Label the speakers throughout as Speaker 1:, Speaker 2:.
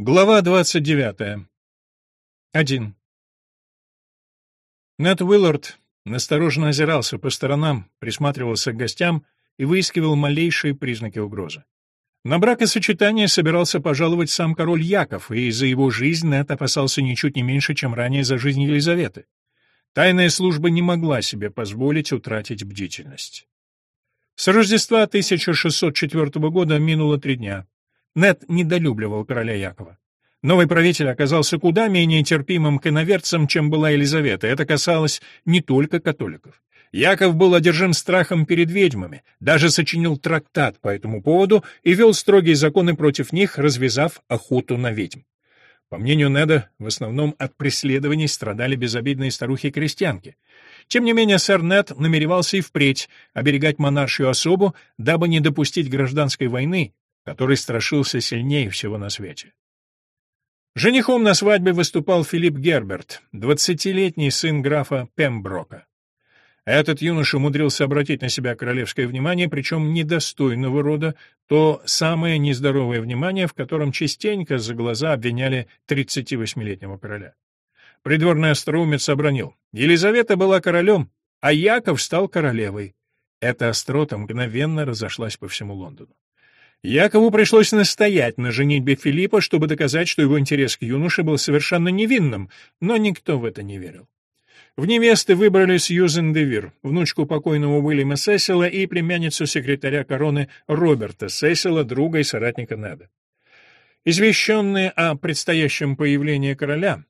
Speaker 1: Глава 29. 1. Нед Уиллард настороженно озирался по сторонам, присматривался к гостям и выискивал малейшие признаки угрозы. На бракосочетание собирался пожаловать сам король Яков, и за его жизнь Нед опасался ничуть не меньше, чем ранее за жизнь Елизаветы. Тайная служба не могла себе позволить утратить бдительность. С Рождества 1604 года минуло три дня. Нед недолюбливал короля Якова. Новый правитель оказался куда менее терпимым к иноверцам, чем была Елизавета. Это касалось не только католиков. Яков был одержим страхом перед ведьмами, даже сочинил трактат по этому поводу и вел строгие законы против них, развязав охоту на ведьм. По мнению Неда, в основном от преследований страдали безобидные старухи-крестьянки. Тем не менее, сэр Нед намеревался и впредь оберегать монаршую особу, дабы не допустить гражданской войны, который страшился сильнее всего на свете. Женихом на свадьбе выступал Филипп Герберт, двадцатилетний сын графа Пемброка. Этот юноша умудрился обратить на себя королевское внимание, причем недостойного рода, то самое нездоровое внимание, в котором частенько за глаза обвиняли 38-летнего короля. Придворный остроумец обронил. Елизавета была королем, а Яков стал королевой. Эта острота мгновенно разошлась по всему Лондону. Якову пришлось настоять на женитьбе Филиппа, чтобы доказать, что его интерес к юноше был совершенно невинным, но никто в это не верил. В невесты выбрали Сьюзен Девир, внучку покойного Уильяма Сесила и племянницу секретаря короны Роберта Сесила, друга и соратника Неда. Извещенные о предстоящем появлении короля,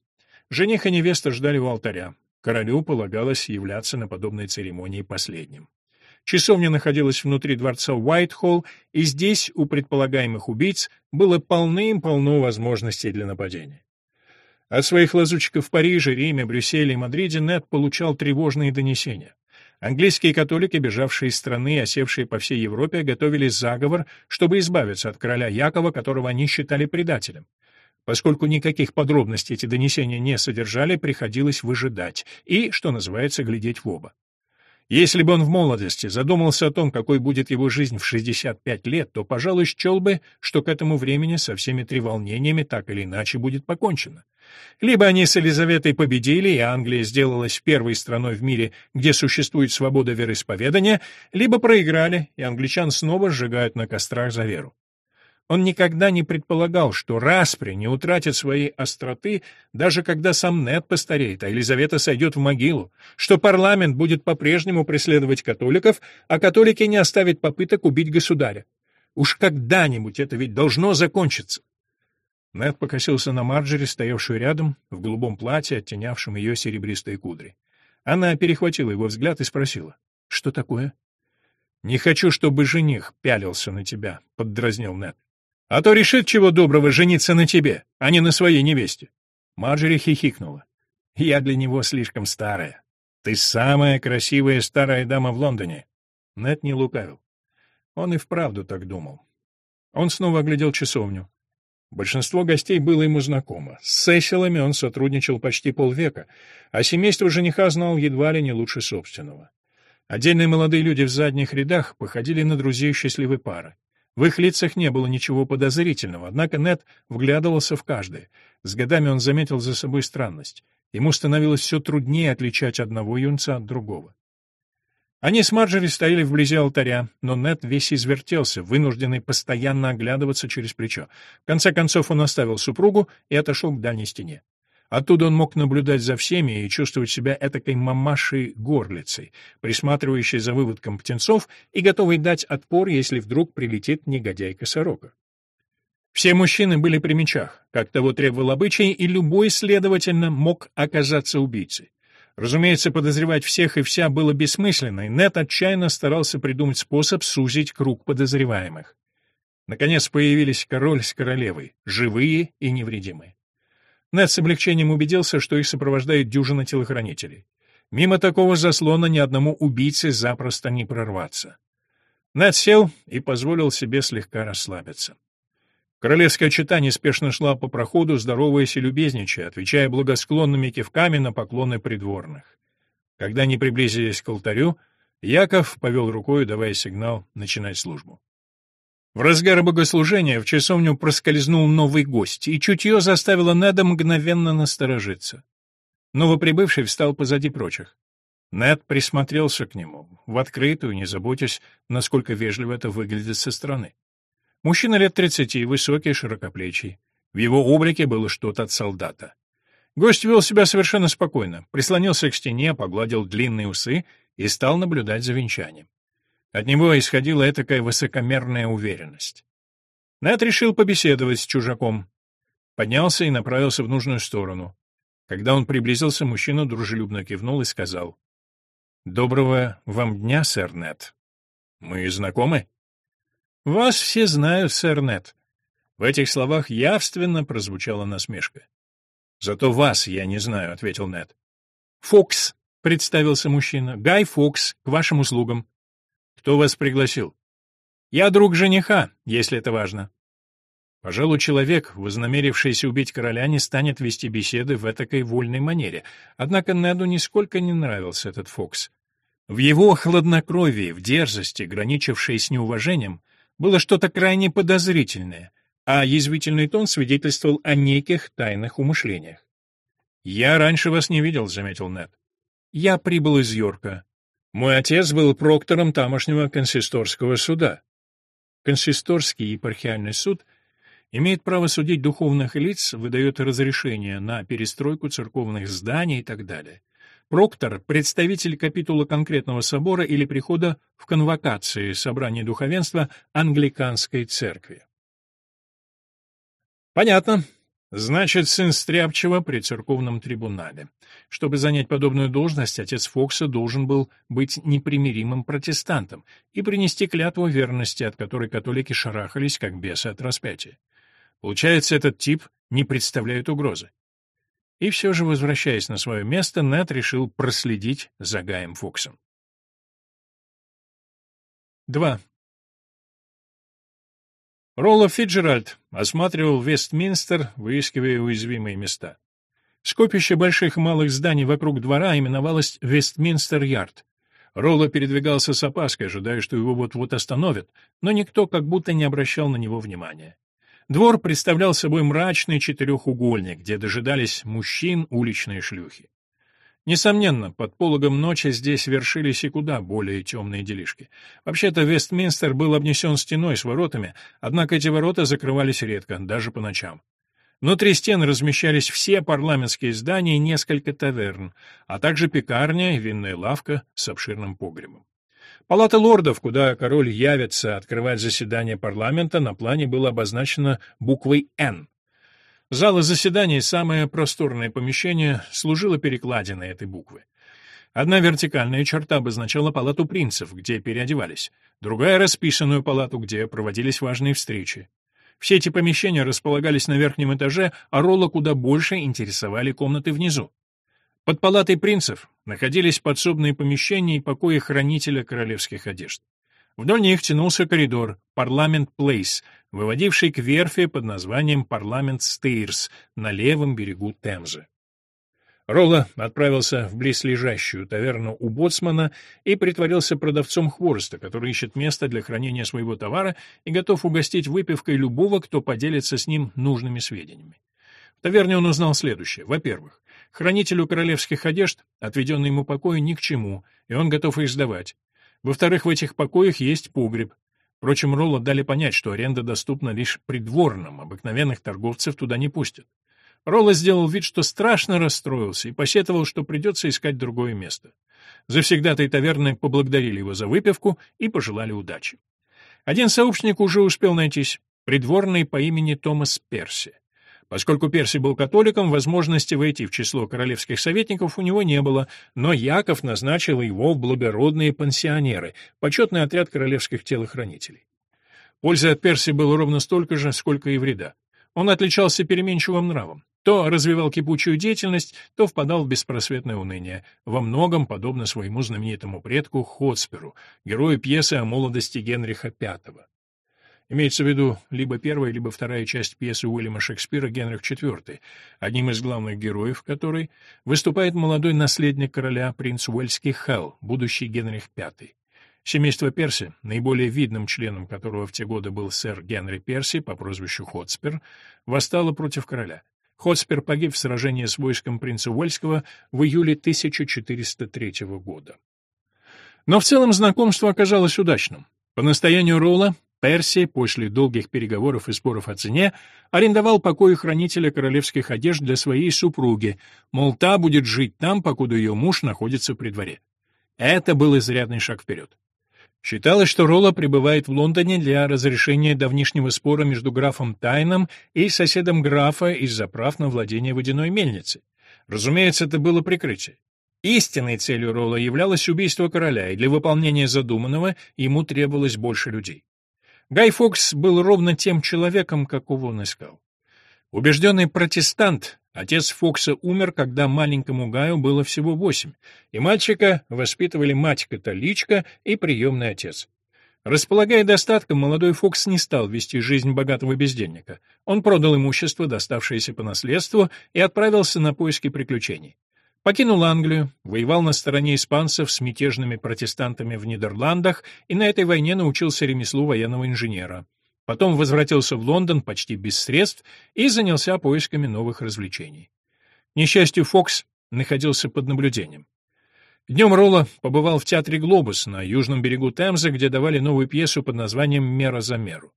Speaker 1: жених и невеста ждали у алтаря. Королю полагалось являться на подобной церемонии последним. Часовня находилась внутри дворца Уайтхолл, и здесь у предполагаемых убийц было полным-полно возможностей для нападения. От своих лазутчиков в Париже, Риме, Брюсселе и Мадриде Нед получал тревожные донесения. Английские католики, бежавшие из страны осевшие по всей Европе, готовили заговор, чтобы избавиться от короля Якова, которого они считали предателем. Поскольку никаких подробностей эти донесения не содержали, приходилось выжидать и, что называется, глядеть в оба. Если бы он в молодости задумался о том, какой будет его жизнь в 65 лет, то, пожалуй, счел бы, что к этому времени со всеми треволнениями так или иначе будет покончено. Либо они с Елизаветой победили, и Англия сделалась первой страной в мире, где существует свобода вероисповедания, либо проиграли, и англичан снова сжигают на кострах за веру. Он никогда не предполагал, что распри не утратит своей остроты, даже когда сам Нед постареет, а Елизавета сойдет в могилу, что парламент будет по-прежнему преследовать католиков, а католики не оставят попыток убить государя. Уж когда-нибудь это ведь должно закончиться. Нед покосился на Марджери, стоявшую рядом, в голубом платье, оттенявшем ее серебристые кудри. Она перехватила его взгляд и спросила, «Что такое?» «Не хочу, чтобы жених пялился на тебя», — поддразнил Нед. А то решит чего доброго жениться на тебе, а не на своей невесте. Марджери хихикнула. Я для него слишком старая. Ты самая красивая старая дама в Лондоне. Нет не лукавил. Он и вправду так думал. Он снова оглядел часовню. Большинство гостей было ему знакомо. С Сесилами он сотрудничал почти полвека, а семейство жениха знал едва ли не лучше собственного. Отдельные молодые люди в задних рядах походили на друзей счастливой пары. В их лицах не было ничего подозрительного, однако Нед вглядывался в каждое. С годами он заметил за собой странность. Ему становилось все труднее отличать одного юнца от другого. Они с Марджери стояли вблизи алтаря, но Нед весь извертелся, вынужденный постоянно оглядываться через плечо. В конце концов он оставил супругу и отошел к дальней стене. Оттуда он мог наблюдать за всеми и чувствовать себя этакой мамашей-горлицей, присматривающей за выводком птенцов и готовой дать отпор, если вдруг прилетит негодяйка-сорока. Все мужчины были при мечах, как того требовал обычай, и любой, следовательно, мог оказаться убийцей. Разумеется, подозревать всех и вся было бессмысленно, и Нет отчаянно старался придумать способ сузить круг подозреваемых. Наконец появились король с королевой, живые и невредимые. Нед с облегчением убедился, что их сопровождает дюжина телохранителей. Мимо такого заслона ни одному убийце запросто не прорваться. Нед сел и позволил себе слегка расслабиться. Королевская чета неспешно шла по проходу, здороваясь и любезничая, отвечая благосклонными кивками на поклоны придворных. Когда они приблизились к алтарю, Яков повел рукой, давая сигнал начинать службу. В разгар богослужения в часовню проскользнул новый гость, и чутье заставило Неда мгновенно насторожиться. Новоприбывший встал позади прочих. Нед присмотрелся к нему, в открытую, не заботясь, насколько вежливо это выглядит со стороны. Мужчина лет тридцати, высокий, широкоплечий. В его облике было что-то от солдата. Гость вел себя совершенно спокойно, прислонился к стене, погладил длинные усы и стал наблюдать за венчанием. От него исходила этакая высокомерная уверенность. Нед решил побеседовать с чужаком. Поднялся и направился в нужную сторону. Когда он приблизился, мужчина дружелюбно кивнул и сказал. «Доброго вам дня, сэр Нед. Мы знакомы?» «Вас все знают, сэр Нед». В этих словах явственно прозвучала насмешка. «Зато вас я не знаю», — ответил Нед. «Фокс», — представился мужчина. «Гай Фокс, к вашим услугам». Кто вас пригласил? Я друг жениха, если это важно. Пожалуй, человек, вознамерившийся убить короля, не станет вести беседы в этакой вольной манере. Однако Неду нисколько не нравился этот Фокс. В его хладнокровии, в дерзости, граничившей с неуважением, было что-то крайне подозрительное, а язвительный тон свидетельствовал о неких тайных умышлениях. «Я раньше вас не видел», — заметил Нед. «Я прибыл из Йорка. Мой отец был проктором тамошнего консисторского суда. Консисторский епархиальный суд имеет право судить духовных лиц, выдает разрешение на перестройку церковных зданий и так далее. Проктор — представитель капитула конкретного собора или прихода в конвокации собрания духовенства англиканской церкви. Понятно. Значит, сын Стряпчего при церковном трибунале. Чтобы занять подобную должность, отец Фокса должен был быть непримиримым протестантом и принести клятву верности, от которой католики шарахались, как бесы от распятия. Получается, этот тип не представляет угрозы. И все же, возвращаясь на свое место, Нед решил проследить за Гаем Фоксом. 2. Ролло Фиджеральд осматривал Вестминстер, выискивая уязвимые места. Скопище больших и малых зданий вокруг двора именовалось Вестминстер-Ярд. Ролло передвигался с опаской, ожидая, что его вот-вот остановят, но никто как будто не обращал на него внимания. Двор представлял собой мрачный четырехугольник, где дожидались мужчин уличные шлюхи. Несомненно, под пологом ночи здесь вершились и куда более темные делишки. Вообще-то Вестминстер был обнесен стеной с воротами, однако эти ворота закрывались редко, даже по ночам. Внутри стен размещались все парламентские здания и несколько таверн, а также пекарня и винная лавка с обширным погребом. Палата лордов, куда король явится открывать заседание парламента, на плане было обозначено буквой «Н», Зала заседаний, самое просторное помещение, служило перекладиной этой буквы. Одна вертикальная черта обозначала палату принцев, где переодевались, другая — расписанную палату, где проводились важные встречи. Все эти помещения располагались на верхнем этаже, а Ролла куда больше интересовали комнаты внизу. Под палатой принцев находились подсобные помещения и покои хранителя королевских одежд. Вдоль них тянулся коридор, парламент Плейс, выводивший к верфи под названием Парламент Стейрс на левом берегу Темзы. Ролла отправился в близлежащую таверну у боцмана и притворился продавцом хвороста, который ищет место для хранения своего товара и готов угостить выпивкой любого, кто поделится с ним нужными сведениями. В таверне он узнал следующее. Во-первых, хранителю королевских одежд отведенный ему покой ни к чему, и он готов их сдавать. Во-вторых, в этих покоях есть погреб, Впрочем, Ролло дали понять, что аренда доступна лишь придворным, обыкновенных торговцев туда не пустят. Ролло сделал вид, что страшно расстроился и посетовал, что придется искать другое место. Завсегдатые таверны поблагодарили его за выпивку и пожелали удачи. Один сообщник уже успел найтись, придворный по имени Томас Перси. Поскольку Перси был католиком, возможности войти в число королевских советников у него не было, но Яков назначил его в благородные пансионеры, почетный отряд королевских телохранителей. Пользы от Перси было ровно столько же, сколько и вреда. Он отличался переменчивым нравом. То развивал кипучую деятельность, то впадал в беспросветное уныние, во многом подобно своему знаменитому предку Хотсперу, герою пьесы о молодости Генриха V. Имеется в виду либо первая, либо вторая часть пьесы Уильяма Шекспира «Генрих IV», одним из главных героев которой выступает молодой наследник короля принц Уэльский Хелл, будущий Генрих V. Семейство Перси, наиболее видным членом которого в те годы был сэр Генри Перси по прозвищу Хотспер, восстало против короля. Хотспер погиб в сражении с войском принца Уэльского в июле 1403 года. Но в целом знакомство оказалось удачным. По настоянию Ролла Перси после долгих переговоров и споров о цене арендовал покои хранителя королевских одежд для своей супруги, мол, та будет жить там, покуда ее муж находится при дворе. Это был изрядный шаг вперед. Считалось, что Ролла пребывает в Лондоне для разрешения давнишнего спора между графом Тайном и соседом графа из-за прав на владение водяной мельницей. Разумеется, это было прикрытие. Истинной целью Ролла являлось убийство короля, и для выполнения задуманного ему требовалось больше людей. Гай Фокс был ровно тем человеком, какого он искал. Убежденный протестант, отец Фокса умер, когда маленькому Гаю было всего восемь, и мальчика воспитывали мать-католичка и приемный отец. Располагая достатком, молодой Фокс не стал вести жизнь богатого бездельника. Он продал имущество, доставшееся по наследству, и отправился на поиски приключений. Покинул Англию, воевал на стороне испанцев с мятежными протестантами в Нидерландах и на этой войне научился ремеслу военного инженера. Потом возвратился в Лондон почти без средств и занялся поисками новых развлечений. К несчастью, Фокс находился под наблюдением. Днем Ролла побывал в театре «Глобус» на южном берегу Темзы, где давали новую пьесу под названием «Мера за меру».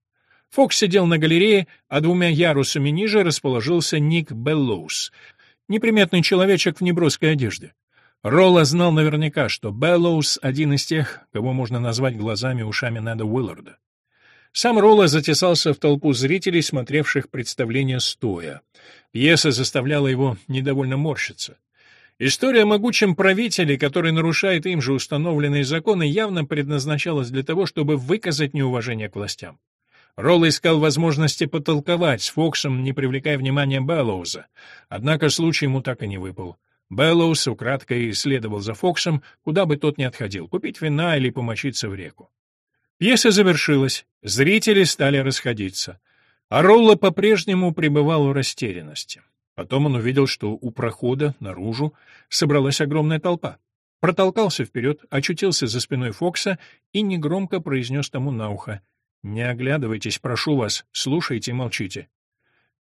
Speaker 1: Фокс сидел на галерее, а двумя ярусами ниже расположился Ник Беллоус — неприметный человечек в неброской одежде. Ролла знал наверняка, что Беллоус — один из тех, кого можно назвать глазами и ушами Неда Уилларда. Сам Ролла затесался в толпу зрителей, смотревших представление стоя. Пьеса заставляла его недовольно морщиться. История о могучем правителе, который нарушает им же установленные законы, явно предназначалась для того, чтобы выказать неуважение к властям. Ролл искал возможности потолковать с Фоксом, не привлекая внимания Беллоуза. Однако случай ему так и не выпал. Беллоус украдкой следовал за Фоксом, куда бы тот ни отходил, купить вина или помочиться в реку. Пьеса завершилась, зрители стали расходиться. А Ролла по-прежнему пребывал в растерянности. Потом он увидел, что у прохода, наружу, собралась огромная толпа. Протолкался вперед, очутился за спиной Фокса и негромко произнес тому на ухо не оглядывайтесь, прошу вас, слушайте и молчите.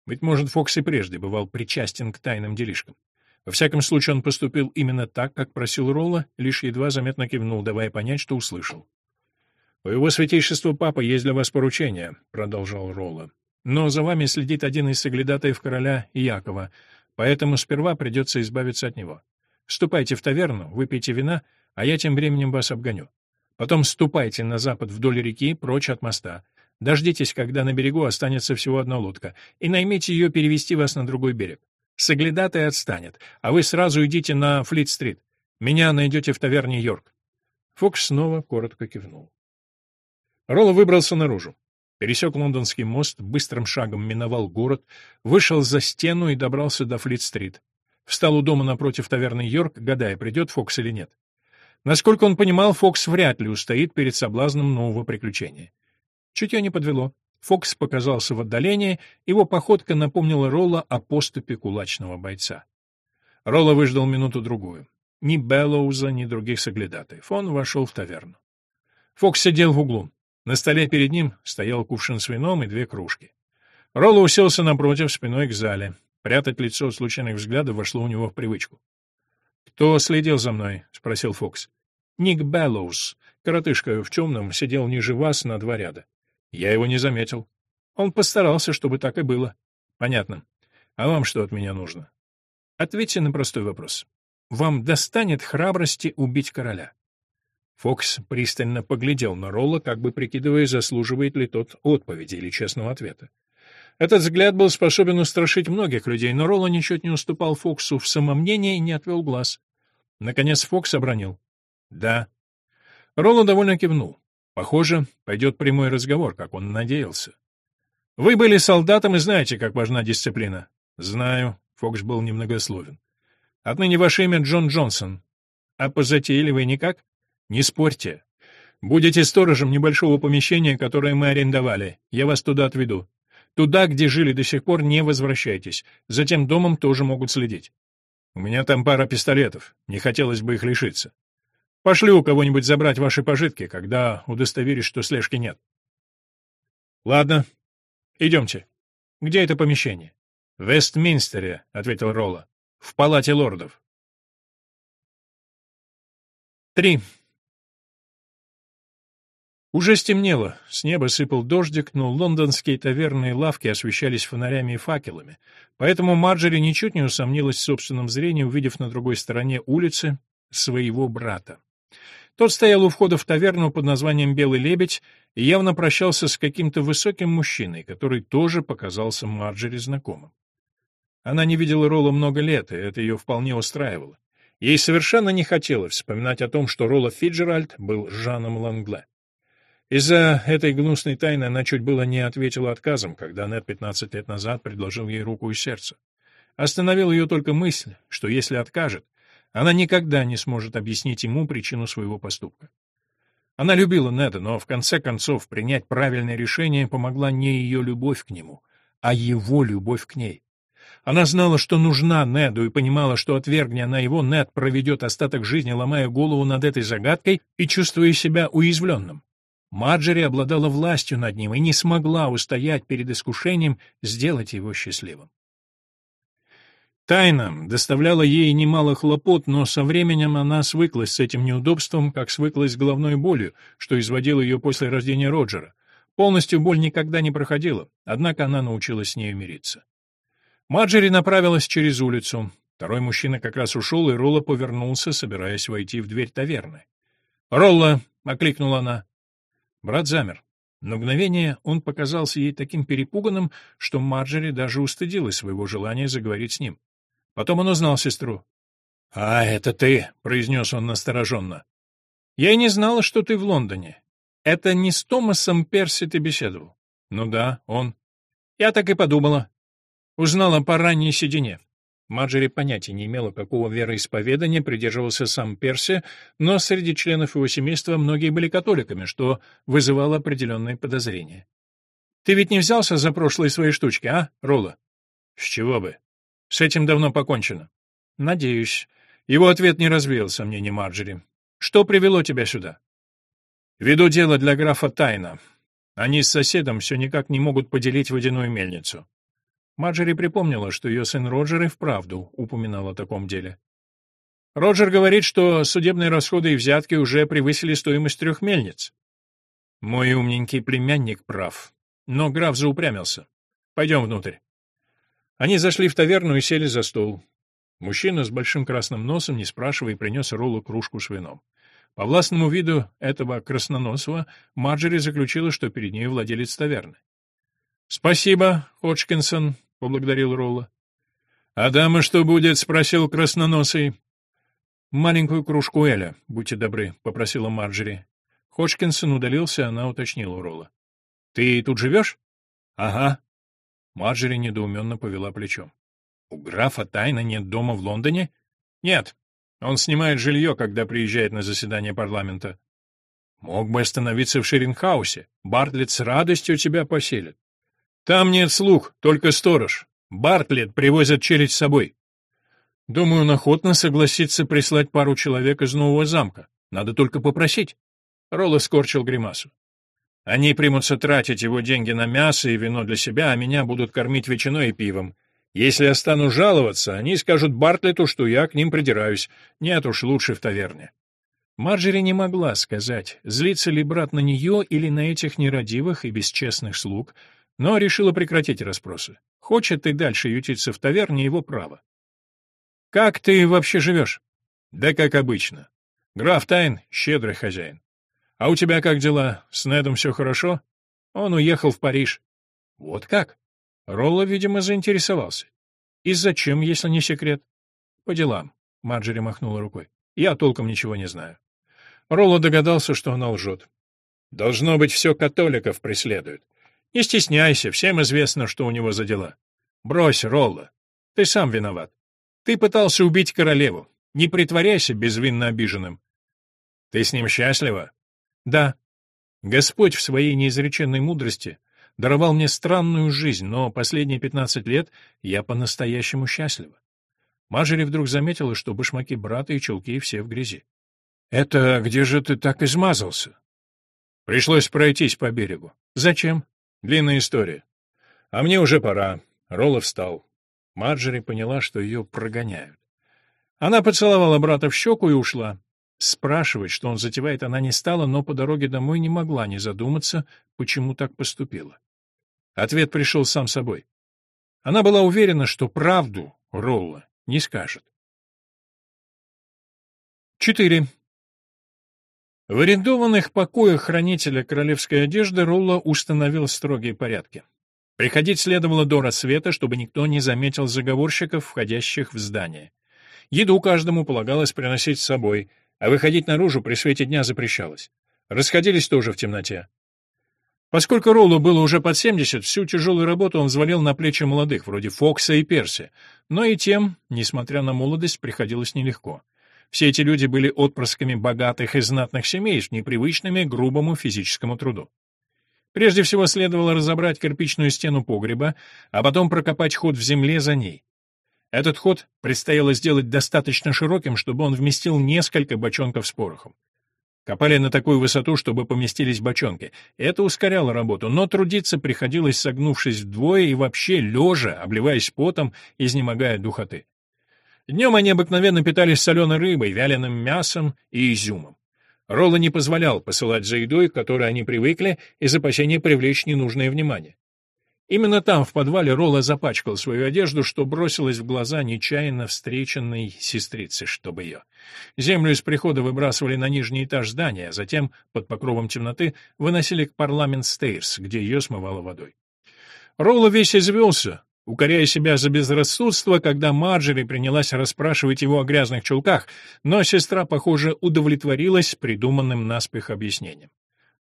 Speaker 1: Быть может, Фокс и прежде бывал причастен к тайным делишкам. Во всяком случае, он поступил именно так, как просил Ролла, лишь едва заметно кивнул, давая понять, что услышал. «У его святейшества папа есть для вас поручение», — продолжал Ролла. «Но за вами следит один из соглядатаев короля Якова, поэтому сперва придется избавиться от него. Ступайте в таверну, выпейте вина, а я тем временем вас обгоню. Потом ступайте на запад вдоль реки, прочь от моста. Дождитесь, когда на берегу останется всего одна лодка, и наймите ее перевести вас на другой берег. Соглядатай отстанет, а вы сразу идите на Флит-стрит. Меня найдете в таверне Йорк». Фокс снова коротко кивнул. Ролло выбрался наружу. Пересек лондонский мост, быстрым шагом миновал город, вышел за стену и добрался до Флит-стрит. Встал у дома напротив таверны Йорк, гадая, придет Фокс или нет. Насколько он понимал, Фокс вряд ли устоит перед соблазном нового приключения. Чутье не подвело. Фокс показался в отдалении, его походка напомнила Ролла о поступе кулачного бойца. Ролла выждал минуту-другую. Ни Беллоуза, ни других соглядатаев. Он вошел в таверну. Фокс сидел в углу. На столе перед ним стоял кувшин с вином и две кружки. Ролла уселся напротив, спиной к зале. Прятать лицо от случайных взглядов вошло у него в привычку. «Кто следил за мной?» — спросил Фокс. «Ник Беллоус. Коротышка в темном сидел ниже вас на два ряда. Я его не заметил. Он постарался, чтобы так и было. Понятно. А вам что от меня нужно? Ответьте на простой вопрос. Вам достанет храбрости убить короля?» Фокс пристально поглядел на Ролла, как бы прикидывая, заслуживает ли тот отповеди или честного ответа. Этот взгляд был способен устрашить многих людей, но Ролла ничуть не уступал Фоксу в самомнении и не отвел глаз. Наконец Фокс обронил. «Да». Ролла довольно кивнул. Похоже, пойдет прямой разговор, как он надеялся. «Вы были солдатом и знаете, как важна дисциплина». «Знаю», — Фокс был немногословен. «Отныне ваше имя Джон Джонсон. А позатейливый никак? Не спорьте. Будете сторожем небольшого помещения, которое мы арендовали. Я вас туда отведу. Туда, где жили до сих пор, не возвращайтесь. За тем домом тоже могут следить. У меня там пара пистолетов. Не хотелось бы их лишиться. Пошлю кого-нибудь забрать ваши пожитки, когда удостоверюсь, что слежки нет. Ладно, идемте. Где это помещение? В Вестминстере, ответил Ролла. В палате лордов. Три. Уже стемнело, с неба сыпал дождик, но лондонские таверны и лавки освещались фонарями и факелами, поэтому Марджери ничуть не усомнилась в собственном зрении, увидев на другой стороне улицы своего брата. Тот стоял у входа в таверну под названием «Белый лебедь» и явно прощался с каким-то высоким мужчиной, который тоже показался Марджери знакомым. Она не видела Ролла много лет, и это ее вполне устраивало. Ей совершенно не хотелось вспоминать о том, что Ролла Фиджеральд был Жаном Лангле. Из-за этой гнусной тайны она чуть было не ответила отказом, когда Нед 15 лет назад предложил ей руку и сердце. Остановила ее только мысль, что если откажет, она никогда не сможет объяснить ему причину своего поступка. Она любила Неда, но в конце концов принять правильное решение помогла не ее любовь к нему, а его любовь к ней. Она знала, что нужна Неду, и понимала, что отвергни она его, Нед проведет остаток жизни, ломая голову над этой загадкой и чувствуя себя уязвленным. Марджери обладала властью над ним и не смогла устоять перед искушением сделать его счастливым. Тайна доставляла ей немало хлопот, но со временем она свыклась с этим неудобством, как свыклась с головной болью, что изводило ее после рождения Роджера. Полностью боль никогда не проходила, однако она научилась с нею мириться. Марджери направилась через улицу. Второй мужчина как раз ушел, и Ролла повернулся, собираясь войти в дверь таверны. «Ролла!» — окликнула она. Брат замер. На мгновение он показался ей таким перепуганным, что Марджери даже устыдилась своего желания заговорить с ним. Потом он узнал сестру. «А, это ты!» — произнес он настороженно. «Я и не знала, что ты в Лондоне. Это не с Томасом Перси ты беседовал?» «Ну да, он». «Я так и подумала. Узнала по ранней седине. Марджери понятия не имела, какого вероисповедания придерживался сам Перси, но среди членов его семейства многие были католиками, что вызывало определенные подозрения. «Ты ведь не взялся за прошлые свои штучки, а, Ролла?» «С чего бы? С этим давно покончено». «Надеюсь». Его ответ не развеял сомнений Марджери. «Что привело тебя сюда?» «Веду дело для графа Тайна. Они с соседом все никак не могут поделить водяную мельницу. Маджери припомнила, что ее сын Роджер и вправду упоминал о таком деле. Роджер говорит, что судебные расходы и взятки уже превысили стоимость трех мельниц. Мой умненький племянник прав. Но граф заупрямился. Пойдем внутрь. Они зашли в таверну и сели за стол. Мужчина с большим красным носом, не спрашивая, принес Роллу кружку с вином. По властному виду этого красноносого Марджери заключила, что перед ней владелец таверны. «Спасибо, Ходжкинсон», — поблагодарил Ролла. «А дама что будет?» — спросил красноносый. «Маленькую кружку Эля, будьте добры», — попросила Марджери. Ходжкинсон удалился, она уточнила у Ролла. «Ты тут живешь?» «Ага». Марджери недоуменно повела плечом. «У графа тайна нет дома в Лондоне?» «Нет. Он снимает жилье, когда приезжает на заседание парламента». «Мог бы остановиться в Шерингхаусе. Бартлетт с радостью тебя поселит». Там нет слуг, только сторож. Бартлет привозят челядь с собой. Думаю, он охотно согласится прислать пару человек из нового замка. Надо только попросить. Ролла скорчил гримасу. Они примутся тратить его деньги на мясо и вино для себя, а меня будут кормить ветчиной и пивом. Если я стану жаловаться, они скажут Бартлету, что я к ним придираюсь. Нет уж, лучше в таверне. Марджери не могла сказать, злится ли брат на нее или на этих нерадивых и бесчестных слуг, но решила прекратить расспросы. Хочет и дальше ютиться в таверне, его право. «Как ты вообще живешь?» «Да как обычно. Граф Тайн — щедрый хозяин. А у тебя как дела? С Недом все хорошо?» Он уехал в Париж. «Вот как?» Ролло, видимо, заинтересовался. «И зачем, если не секрет?» «По делам», — Марджери махнула рукой. «Я толком ничего не знаю». Ролло догадался, что она лжет. «Должно быть, все католиков преследует. Не стесняйся, всем известно, что у него за дела. Брось, Ролла. Ты сам виноват. Ты пытался убить королеву. Не притворяйся безвинно обиженным. Ты с ним счастлива? Да. Господь в своей неизреченной мудрости даровал мне странную жизнь, но последние пятнадцать лет я по-настоящему счастлива. Мажери вдруг заметила, что башмаки брата и чулки все в грязи. «Это где же ты так измазался?» «Пришлось пройтись по берегу». «Зачем?» «Длинная история». «А мне уже пора». Ролла встал. Марджери поняла, что ее прогоняют. Она поцеловала брата в щеку и ушла. Спрашивать, что он затевает, она не стала, но по дороге домой не могла не задуматься, почему так поступила. Ответ пришел сам собой. Она была уверена, что правду Ролла не скажет. 4. В арендованных покоях хранителя королевской одежды Ролла установил строгие порядки. Приходить следовало до рассвета, чтобы никто не заметил заговорщиков, входящих в здание. Еду каждому полагалось приносить с собой, а выходить наружу при свете дня запрещалось. Расходились тоже в темноте. Поскольку Роллу было уже под 70, всю тяжелую работу он взвалил на плечи молодых, вроде Фокса и Перси, но и тем, несмотря на молодость, приходилось нелегко. Все эти люди были отпрысками богатых и знатных семей непривычными к грубому физическому труду. Прежде всего следовало разобрать кирпичную стену погреба, а потом прокопать ход в земле за ней. Этот ход предстояло сделать достаточно широким, чтобы он вместил несколько бочонков с порохом. Копали на такую высоту, чтобы поместились бочонки. Это ускоряло работу, но трудиться приходилось согнувшись вдвое и вообще лежа, обливаясь потом, изнемогая духоты. Днем они обыкновенно питались соленой рыбой, вяленым мясом и изюмом. Ролла не позволял посылать за едой, к которой они привыкли, из опасения привлечь ненужное внимание. Именно там, в подвале, Ролла запачкал свою одежду, что бросилось в глаза нечаянно встреченной сестрице, чтобы ее. Землю из прихода выбрасывали на нижний этаж здания, а затем, под покровом темноты, выносили к парламент Стейрс, где ее смывало водой. Ролла весь извелся, укоряя себя за безрассудство, когда Марджери принялась расспрашивать его о грязных чулках, но сестра, похоже, удовлетворилась придуманным наспех объяснением.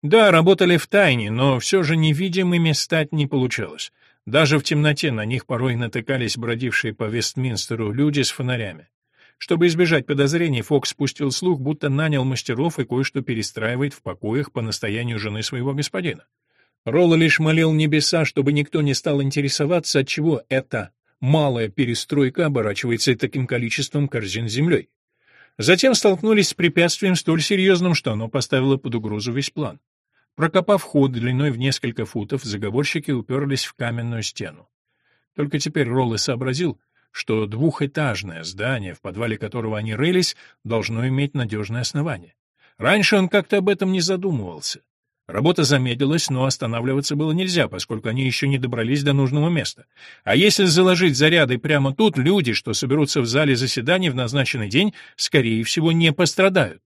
Speaker 1: Да, работали в тайне, но все же невидимыми стать не получалось. Даже в темноте на них порой натыкались бродившие по Вестминстеру люди с фонарями. Чтобы избежать подозрений, Фокс спустил слух, будто нанял мастеров и кое-что перестраивает в покоях по настоянию жены своего господина. Ролла лишь молил небеса, чтобы никто не стал интересоваться, отчего эта малая перестройка оборачивается таким количеством корзин землей. Затем столкнулись с препятствием столь серьезным, что оно поставило под угрозу весь план. Прокопав ход длиной в несколько футов, заговорщики уперлись в каменную стену. Только теперь Роллы сообразил, что двухэтажное здание, в подвале которого они рылись, должно иметь надежное основание. Раньше он как-то об этом не задумывался. Работа замедлилась, но останавливаться было нельзя, поскольку они еще не добрались до нужного места. А если заложить заряды прямо тут, люди, что соберутся в зале заседаний в назначенный день, скорее всего, не пострадают.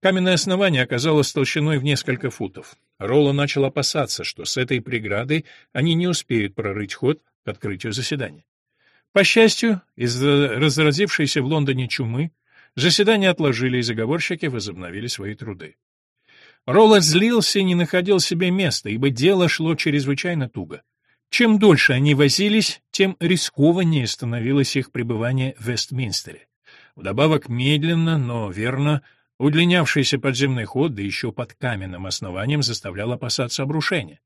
Speaker 1: Каменное основание оказалось толщиной в несколько футов. Ролло начал опасаться, что с этой преградой они не успеют прорыть ход к открытию заседания. По счастью, из-за разразившейся в Лондоне чумы, заседание отложили, и заговорщики возобновили свои труды. Ролла злился и не находил себе места, ибо дело шло чрезвычайно туго. Чем дольше они возились, тем рискованнее становилось их пребывание в Вестминстере. Вдобавок медленно, но верно, удлинявшийся подземный ход, да еще под каменным основанием, заставлял опасаться обрушения.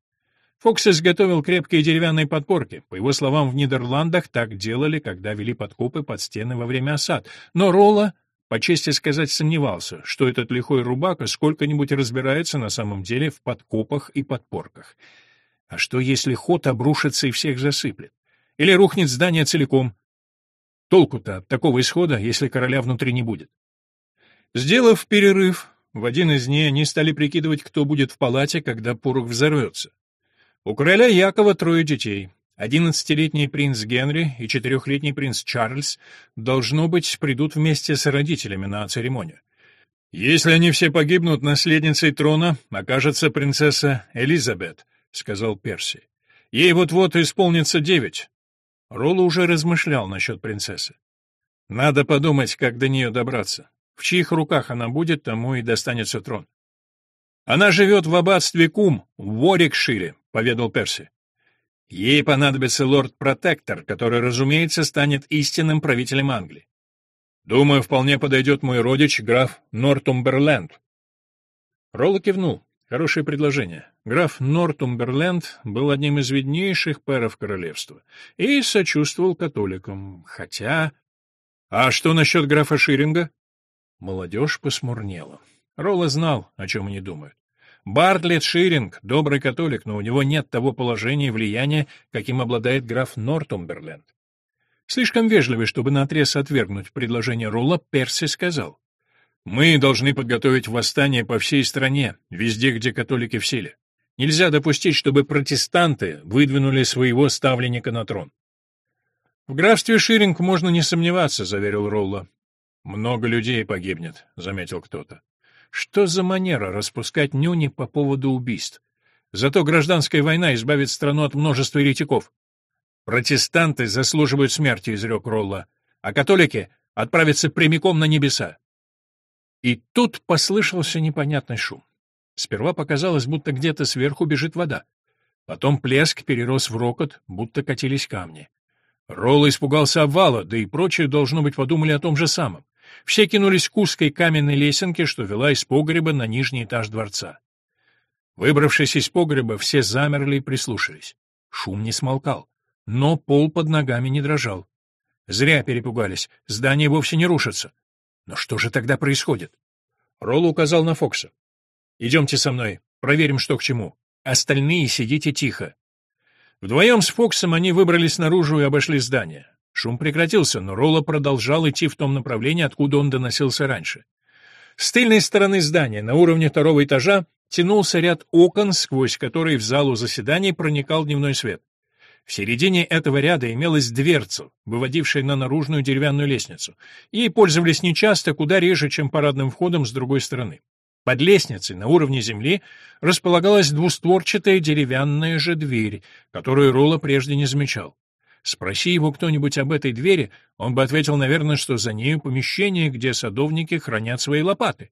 Speaker 1: Фокс изготовил крепкие деревянные подпорки. По его словам, в Нидерландах так делали, когда вели подкопы под стены во время осад. Но Ролла по чести сказать, сомневался, что этот лихой рубака сколько-нибудь разбирается на самом деле в подкопах и подпорках. А что, если ход обрушится и всех засыплет? Или рухнет здание целиком? Толку-то от такого исхода, если короля внутри не будет. Сделав перерыв, в один из дней они стали прикидывать, кто будет в палате, когда порох взорвется. У короля Якова трое детей. Одиннадцатилетний принц Генри и четырехлетний принц Чарльз, должно быть, придут вместе с родителями на церемонию. «Если они все погибнут, наследницей трона окажется принцесса Элизабет», — сказал Перси. «Ей вот-вот исполнится девять». Ролло уже размышлял насчет принцессы. «Надо подумать, как до нее добраться. В чьих руках она будет, тому и достанется трон». «Она живет в аббатстве Кум, в Уорикшире», — поведал Перси. Ей понадобится лорд-протектор, который, разумеется, станет истинным правителем Англии. Думаю, вполне подойдет мой родич, граф Нортумберленд. Ролло кивнул. Хорошее предложение. Граф Нортумберленд был одним из виднейших пэров королевства и сочувствовал католикам, хотя... А что насчет графа Ширинга? Молодежь посмурнела. Ролла знал, о чем они думают. Бартлетт Ширинг — добрый католик, но у него нет того положения и влияния, каким обладает граф Нортумберленд. Слишком вежливый, чтобы наотрез отвергнуть предложение Ролла, Перси сказал. «Мы должны подготовить восстание по всей стране, везде, где католики в силе. Нельзя допустить, чтобы протестанты выдвинули своего ставленника на трон». «В графстве Ширинг можно не сомневаться», — заверил Ролла. «Много людей погибнет», — заметил кто-то. Что за манера распускать нюни по поводу убийств? Зато гражданская война избавит страну от множества еретиков. Протестанты заслуживают смерти, изрек Ролла, а католики отправятся прямиком на небеса. И тут послышался непонятный шум. Сперва показалось, будто где-то сверху бежит вода. Потом плеск перерос в рокот, будто катились камни. Ролла испугался обвала, да и прочие, должно быть, подумали о том же самом. Все кинулись к узкой каменной лесенке, что вела из погреба на нижний этаж дворца. Выбравшись из погреба, все замерли и прислушались. Шум не смолкал, но пол под ногами не дрожал. Зря перепугались, здание вовсе не рушится. Но что же тогда происходит? Ролл указал на Фокса. «Идемте со мной, проверим, что к чему. Остальные сидите тихо». Вдвоем с Фоксом они выбрались наружу и обошли здание. Шум прекратился, но Ролло продолжал идти в том направлении, откуда он доносился раньше. С тыльной стороны здания, на уровне второго этажа, тянулся ряд окон, сквозь которые в залу заседаний проникал дневной свет. В середине этого ряда имелась дверца, выводившая на наружную деревянную лестницу. Ей пользовались нечасто, куда реже, чем парадным входом с другой стороны. Под лестницей на уровне земли располагалась двустворчатая деревянная же дверь, которую Ролло прежде не замечал. Спроси его кто-нибудь об этой двери, он бы ответил, наверное, что за нею помещение, где садовники хранят свои лопаты.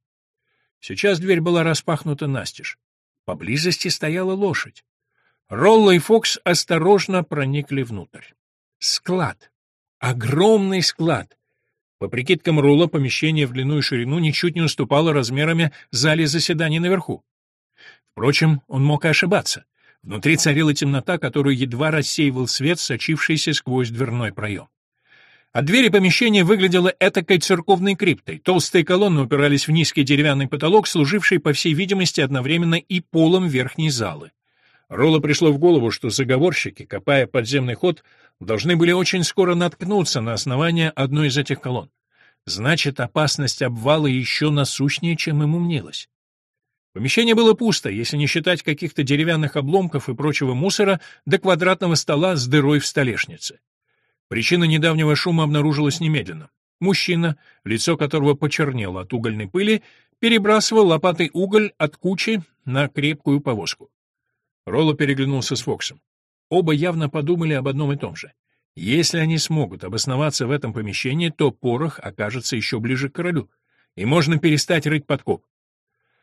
Speaker 1: Сейчас дверь была распахнута настежь. Поблизости стояла лошадь. Ролла и Фокс осторожно проникли внутрь. Склад. Огромный склад. По прикидкам Ролла, помещение в длину и ширину ничуть не уступало размерами зале заседаний наверху. Впрочем, он мог и ошибаться. Внутри царила темнота, которую едва рассеивал свет, сочившийся сквозь дверной проем. От двери помещения выглядело этакой церковной криптой. Толстые колонны упирались в низкий деревянный потолок, служивший, по всей видимости, одновременно и полом верхней залы. Ролло пришло в голову, что заговорщики, копая подземный ход, должны были очень скоро наткнуться на основание одной из этих колонн. Значит, опасность обвала еще насущнее, чем ему мнилось. Помещение было пусто, если не считать каких-то деревянных обломков и прочего мусора до квадратного стола с дырой в столешнице. Причина недавнего шума обнаружилась немедленно. Мужчина, лицо которого почернело от угольной пыли, перебрасывал лопатой уголь от кучи на крепкую повозку. Ролло переглянулся с Фоксом. Оба явно подумали об одном и том же. Если они смогут обосноваться в этом помещении, то порох окажется еще ближе к королю, и можно перестать рыть подкоп.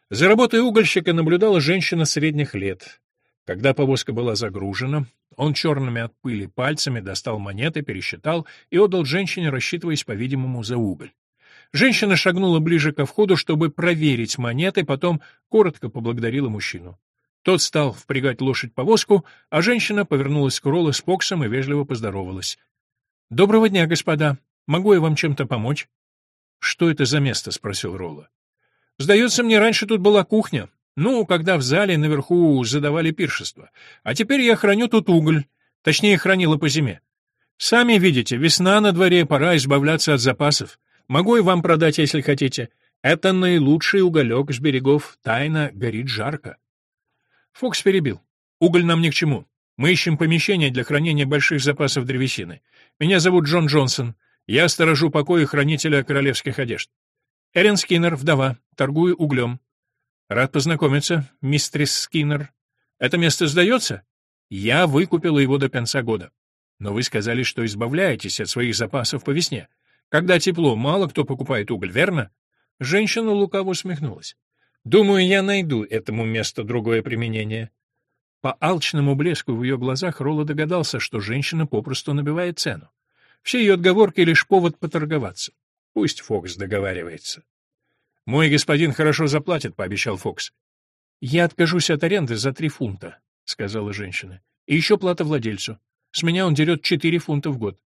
Speaker 1: За работой угольщика наблюдала женщина средних лет. Когда повозка была загружена, он черными от пыли пальцами достал монеты, пересчитал и отдал женщине, рассчитываясь, по-видимому, за уголь. Женщина шагнула ближе ко входу, чтобы проверить монеты, потом коротко поблагодарила мужчину. Тот стал впрягать лошадь-повозку, а женщина повернулась к Роллу с Поксом и вежливо поздоровалась. — Доброго дня, господа. Могу я вам чем-то помочь? — Что это за место? — спросил Ролла. Сдается мне, раньше тут была кухня. Ну, когда в зале наверху задавали пиршество. А теперь я храню тут уголь. Точнее, хранила по зиме. Сами видите, весна на дворе, пора избавляться от запасов. Могу и вам продать, если хотите. Это наилучший уголек с берегов. Тайно горит жарко. Фокс перебил. Уголь нам ни к чему. Мы ищем помещение для хранения больших запасов древесины. Меня зовут Джон Джонсон. Я сторожу покои хранителя королевских одежд. Эрин Скиннер, вдова, торгую углем. Рад познакомиться, мистерис Скиннер. Это место сдается? Я выкупила его до конца года. Но вы сказали, что избавляетесь от своих запасов по весне. Когда тепло, мало кто покупает уголь, верно? Женщина лукаво усмехнулась. Думаю, я найду этому месту другое применение. По алчному блеску в ее глазах Ролла догадался, что женщина попросту набивает цену. Все ее отговорки — лишь повод поторговаться. Пусть Фокс договаривается. «Мой господин хорошо заплатит», — пообещал Фокс. «Я откажусь от аренды за три фунта», — сказала женщина. «И еще плата владельцу. С меня он дерет четыре фунта в год».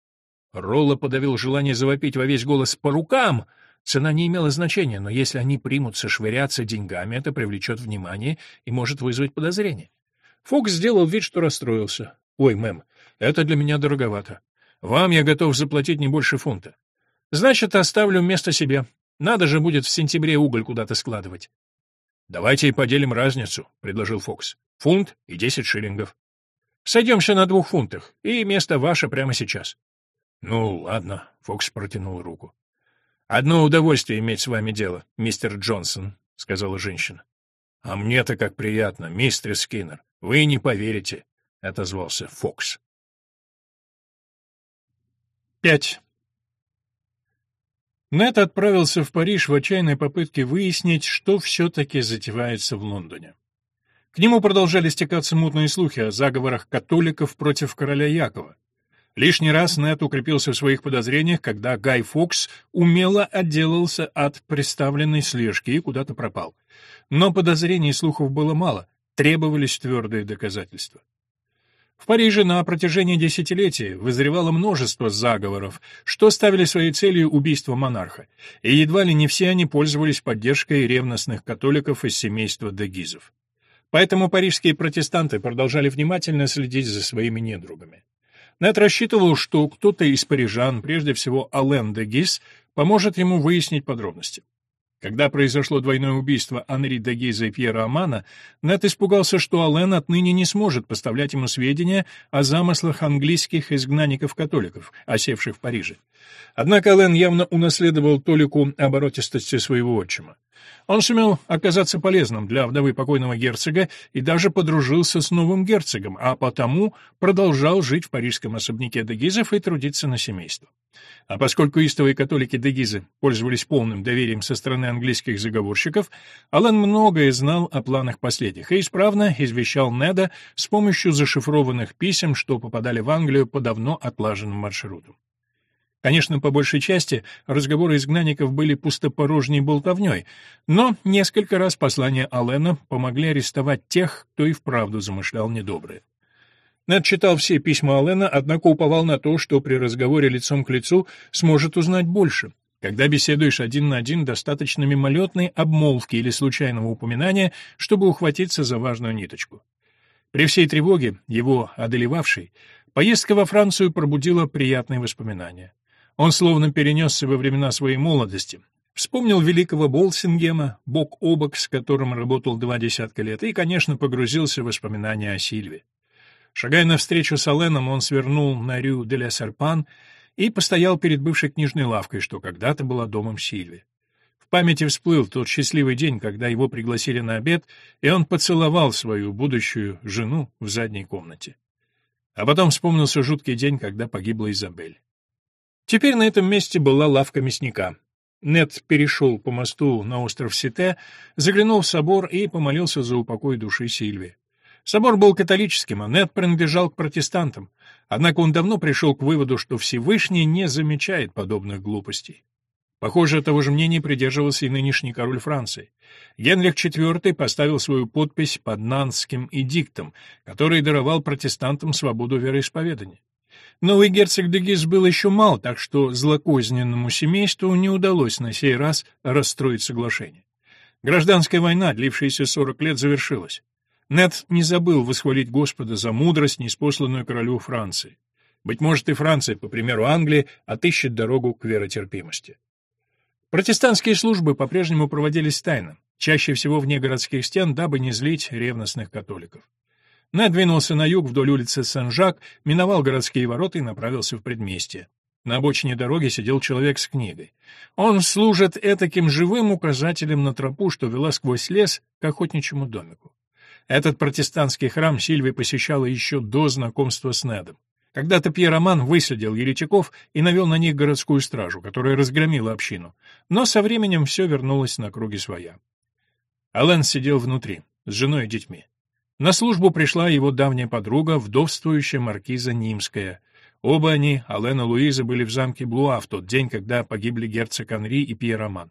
Speaker 1: Ролло подавил желание завопить во весь голос «по рукам!» Цена не имела значения, но если они примутся швыряться деньгами, это привлечет внимание и может вызвать подозрение. Фокс сделал вид, что расстроился. «Ой, мэм, это для меня дороговато. Вам я готов заплатить не больше фунта. Значит, оставлю место себе. Надо же будет в сентябре уголь куда-то складывать. Давайте и поделим разницу, предложил Фокс. Фунт и десять шиллингов. Сойдемся на двух фунтах, и место ваше прямо сейчас. Ну, ладно, Фокс протянул руку. Одно удовольствие иметь с вами дело, мистер Джонсон, сказала женщина. А мне-то как приятно, мистер Скиннер. Вы не поверите, отозвался Фокс.
Speaker 2: 5. Нед отправился в Париж в отчаянной попытке выяснить, что все-таки затевается в Лондоне. К нему продолжали стекаться мутные слухи о заговорах католиков против короля Якова. Лишний раз Нед укрепился в своих подозрениях, когда Гай Фокс умело отделался от представленной слежки и куда-то пропал. Но подозрений и слухов было мало, требовались твердые доказательства. В Париже на протяжении десятилетий вызревало множество заговоров, что ставили своей целью убийство монарха, и едва ли не все они пользовались поддержкой ревностных католиков из семейства Дегизов. Поэтому парижские протестанты продолжали внимательно следить за своими недругами. Нед рассчитывал, что кто-то из парижан, прежде всего Ален де поможет ему выяснить подробности. Когда произошло двойное убийство Анри де и Пьера Амана, Нет испугался, что Аллен отныне не сможет поставлять ему сведения о замыслах английских изгнанников-католиков, осевших в Париже. Однако Аллен явно унаследовал толику оборотистости своего отчима. Он сумел оказаться полезным для вдовы покойного герцога и даже подружился с новым герцогом, а потому продолжал жить в парижском особняке Дегизов и трудиться на семейство. А поскольку истовые католики Дегизы пользовались полным доверием со стороны английских заговорщиков, Алан многое знал о планах последних и исправно извещал Неда с помощью зашифрованных писем, что попадали в Англию по давно отлаженному маршруту. Конечно, по большей части разговоры изгнанников были пустопорожней болтовней, но несколько раз послания Алена помогли арестовать тех, кто и вправду замышлял недоброе. Нед читал все письма Алена, однако уповал на то, что при разговоре лицом к лицу сможет узнать больше. Когда беседуешь один на один, достаточно мимолетной обмолвки или случайного упоминания, чтобы ухватиться за важную ниточку. При всей тревоге, его одолевавшей, поездка во Францию пробудила приятные воспоминания. Он словно перенесся во времена своей молодости. Вспомнил великого Болсингема, бок о бок, с которым работал два десятка лет, и, конечно, погрузился в воспоминания о Сильве. Шагая навстречу с Оленом, он свернул на Рю де ля Серпан и постоял перед бывшей книжной лавкой, что когда-то была домом Сильвы. В памяти всплыл тот счастливый день, когда его пригласили на обед, и он поцеловал свою будущую жену в задней комнате. А потом вспомнился жуткий день, когда погибла Изабель. Теперь на этом месте была лавка мясника. Нет перешел по мосту на остров Сите, заглянул в собор и помолился за упокой души Сильвии. Собор был католическим, а Нет принадлежал к протестантам. Однако он давно пришел к выводу, что Всевышний не замечает подобных глупостей. Похоже, того же мнения придерживался и нынешний король Франции. Генрих IV поставил свою подпись под Нанским эдиктом, который даровал протестантам свободу вероисповедания. Новый герцог Дегис был еще мал, так что злокозненному семейству не удалось на сей раз расстроить соглашение. Гражданская война, длившаяся 40 лет, завершилась. Нед не забыл восхвалить Господа за мудрость, неспосланную королю Франции. Быть может, и Франция, по примеру Англии, отыщет дорогу к веротерпимости. Протестантские службы по-прежнему проводились тайно, чаще всего вне городских стен, дабы не злить ревностных католиков. Нед двинулся на юг вдоль улицы Сен-Жак, миновал городские ворота и направился в предместье. На обочине дороги сидел человек с книгой. Он служит этаким живым указателем на тропу, что вела сквозь лес к охотничьему домику. Этот протестантский храм Сильви посещала еще до знакомства с Недом. Когда-то Пьер Роман высадил еретиков и навел на них городскую стражу, которая разгромила общину. Но со временем все вернулось на круги своя. Ален сидел внутри, с женой и детьми. На службу пришла его давняя подруга, вдовствующая маркиза Нимская. Оба они, Ален и Луиза, были в замке Блуа в тот день, когда погибли герцог Анри и Пьер Роман.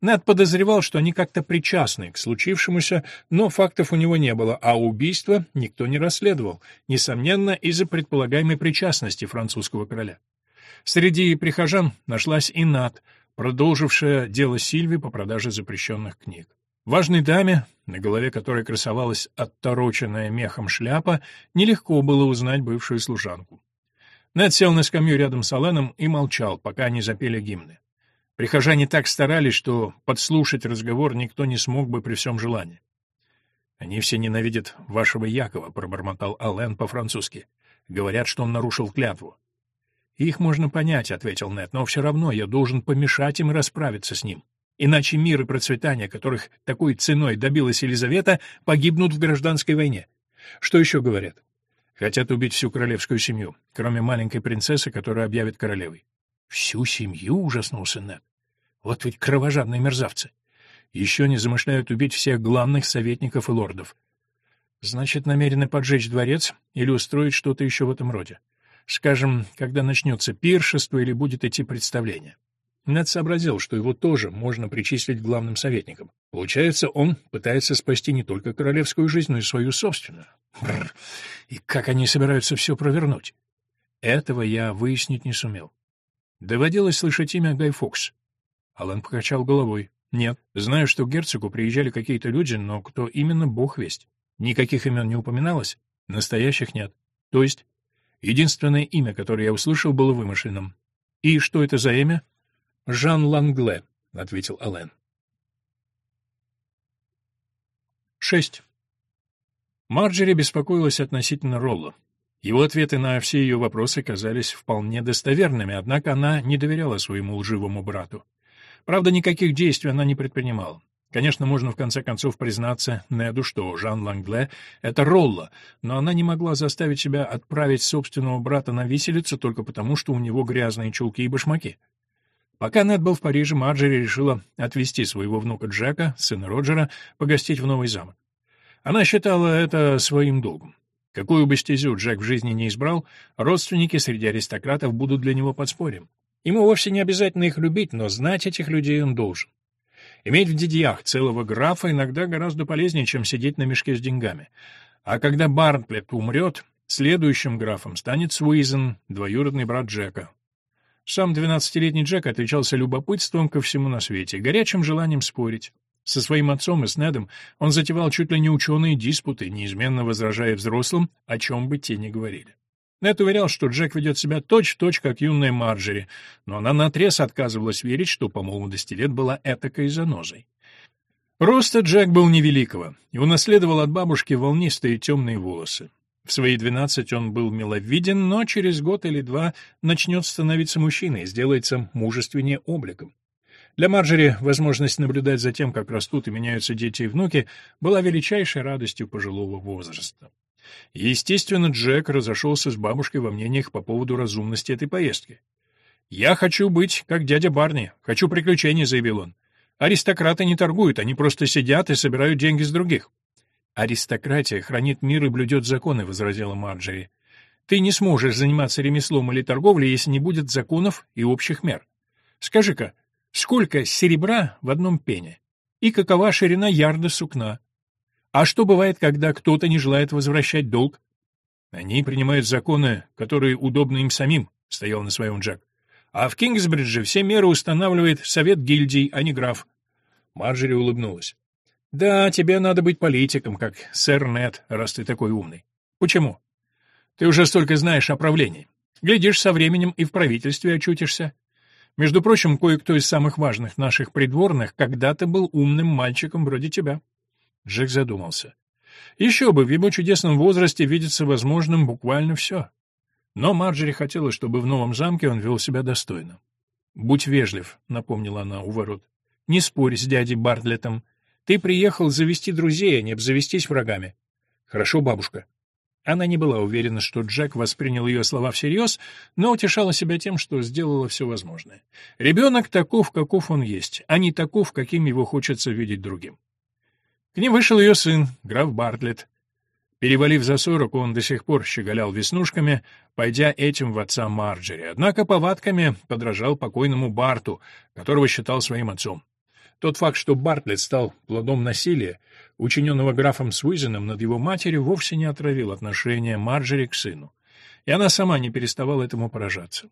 Speaker 2: Нед подозревал, что они как-то причастны к случившемуся, но фактов у него не было, а убийство никто не расследовал, несомненно, из-за предполагаемой причастности французского короля. Среди прихожан нашлась и Над, продолжившая дело Сильви по продаже запрещенных книг. Важной даме, на голове которой красовалась оттороченная мехом шляпа, нелегко было узнать бывшую служанку. Нед сел на скамью рядом с Алленом и молчал, пока они запели гимны. Прихожане так старались, что подслушать разговор никто не смог бы при всем желании. «Они все ненавидят вашего Якова», — пробормотал Аллен по-французски. «Говорят, что он нарушил клятву». «Их можно понять», — ответил Нед, — «но все равно я должен помешать им расправиться с ним. Иначе мир и процветание, которых такой ценой добилась Елизавета, погибнут в гражданской войне. Что еще говорят?» «Хотят убить всю королевскую семью, кроме маленькой принцессы, которую объявят королевой». «Всю семью?» — ужаснулся Нед. «Вот ведь кровожадные мерзавцы еще не замышляют убить всех главных советников и лордов. Значит, намерены поджечь дворец или устроить что-то еще в этом роде. Скажем, когда начнется пиршество или будет идти представление. Нед сообразил, что его тоже можно причислить к главным советникам. Получается, он пытается спасти не только королевскую жизнь, но и свою собственную. Бррр. И как они собираются все провернуть? Этого я выяснить не сумел. Доводилось слышать имя Гай Фокс. Алан покачал головой. Нет, знаю, что к герцогу приезжали какие-то люди, но кто именно, бог весть. Никаких имен не упоминалось? Настоящих нет. То есть, единственное имя, которое я услышал, было вымышленным. И что это за имя? Жан Лангле, ответил Ален. 6. Марджери беспокоилась относительно Ролла. Его ответы на все ее вопросы казались вполне достоверными, однако она не доверяла своему лживому брату. Правда, никаких действий она не предпринимала. Конечно, можно в конце концов признаться Неду, что Жан Лангле — это Ролла, но она не могла заставить себя отправить собственного брата на виселицу только потому, что у него грязные чулки и башмаки. Пока Нед был в Париже, Марджери решила отвезти своего внука Джека, сына Роджера, погостить в Новый замок. Она считала это своим долгом. Какую бы стезю Джек в жизни не избрал, родственники среди аристократов будут для него подспорьем. Ему вовсе не обязательно их любить, но знать этих людей он должен. Иметь в дядьях целого графа иногда гораздо полезнее, чем сидеть на мешке с деньгами. А когда Бартлетт умрет, следующим графом станет Суизен, двоюродный брат Джека. Сам двенадцатилетний Джек отличался любопытством ко всему на свете, горячим желанием спорить. Со своим отцом и с Недом он затевал чуть ли не ученые диспуты, неизменно возражая взрослым, о чем бы те ни говорили. Нед уверял, что Джек ведет себя точь-в-точь, как юная Марджери, но она наотрез отказывалась верить, что по молодости лет была этакой занозой. Роста Джек был невеликого и унаследовал от бабушки волнистые темные волосы. В свои двенадцать он был миловиден, но через год или два начнет становиться мужчиной, сделается мужественнее обликом. Для Марджери возможность наблюдать за тем, как растут и меняются дети и внуки, была величайшей радостью пожилого возраста. Естественно, Джек разошелся с бабушкой во мнениях по поводу разумности этой поездки. «Я хочу быть, как дядя Барни, хочу приключений», — заявил он. «Аристократы не торгуют, они просто сидят и собирают деньги с других». «Аристократия хранит мир и блюдет законы», — возразила Марджери. «Ты не сможешь заниматься ремеслом или торговлей, если не будет законов и общих мер. Скажи-ка, сколько серебра в одном пене? И какова ширина ярда сукна? А что бывает, когда кто-то не желает возвращать долг? Они принимают законы, которые удобны им самим, стоял на своем Джек. А в Кингсбридже все меры устанавливает совет гильдий, а не граф. Марджери улыбнулась. Да, тебе надо быть политиком, как сэр Нет, раз ты такой умный. Почему? Ты уже столько знаешь о правлении. Глядишь, со временем и в правительстве очутишься. Между прочим, кое-кто из самых важных наших придворных когда-то был умным мальчиком вроде тебя. Джек задумался. Еще бы, в его чудесном возрасте видится возможным буквально все. Но Марджери хотела, чтобы в новом замке он вел себя достойно. «Будь вежлив», — напомнила она у ворот. «Не спорь с дядей Бартлетом. Ты приехал завести друзей, а не обзавестись врагами». «Хорошо, бабушка». Она не была уверена, что Джек воспринял ее слова всерьез, но утешала себя тем, что сделала все возможное. Ребенок таков, каков он есть, а не таков, каким его хочется видеть другим. К ним вышел ее сын, граф Бартлетт. Перевалив за сорок, он до сих пор щеголял веснушками, пойдя этим в отца Марджери, однако повадками подражал покойному Барту, которого считал своим отцом. Тот факт, что Бартлетт стал плодом насилия, учиненного графом Суизеном над его матерью, вовсе не отравил отношение Марджери к сыну. И она сама не переставала этому поражаться.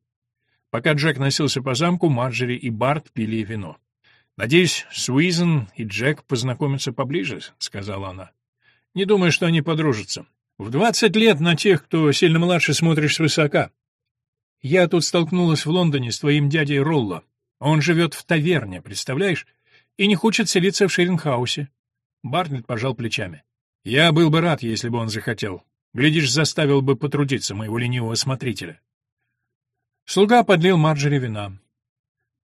Speaker 1: Пока Джек носился по замку, Марджери и Барт пили вино. «Надеюсь, Суизен и Джек познакомятся поближе», — сказала она. «Не думаю, что они подружатся. В двадцать лет на тех, кто сильно младше, смотришь свысока. Я тут столкнулась в Лондоне с твоим дядей Ролло. Он живет в таверне, представляешь? И не хочет селиться в Шерингхаусе». Бартлетт пожал плечами. «Я был бы рад, если бы он захотел. Глядишь, заставил бы потрудиться моего ленивого смотрителя». Слуга подлил Марджери вина.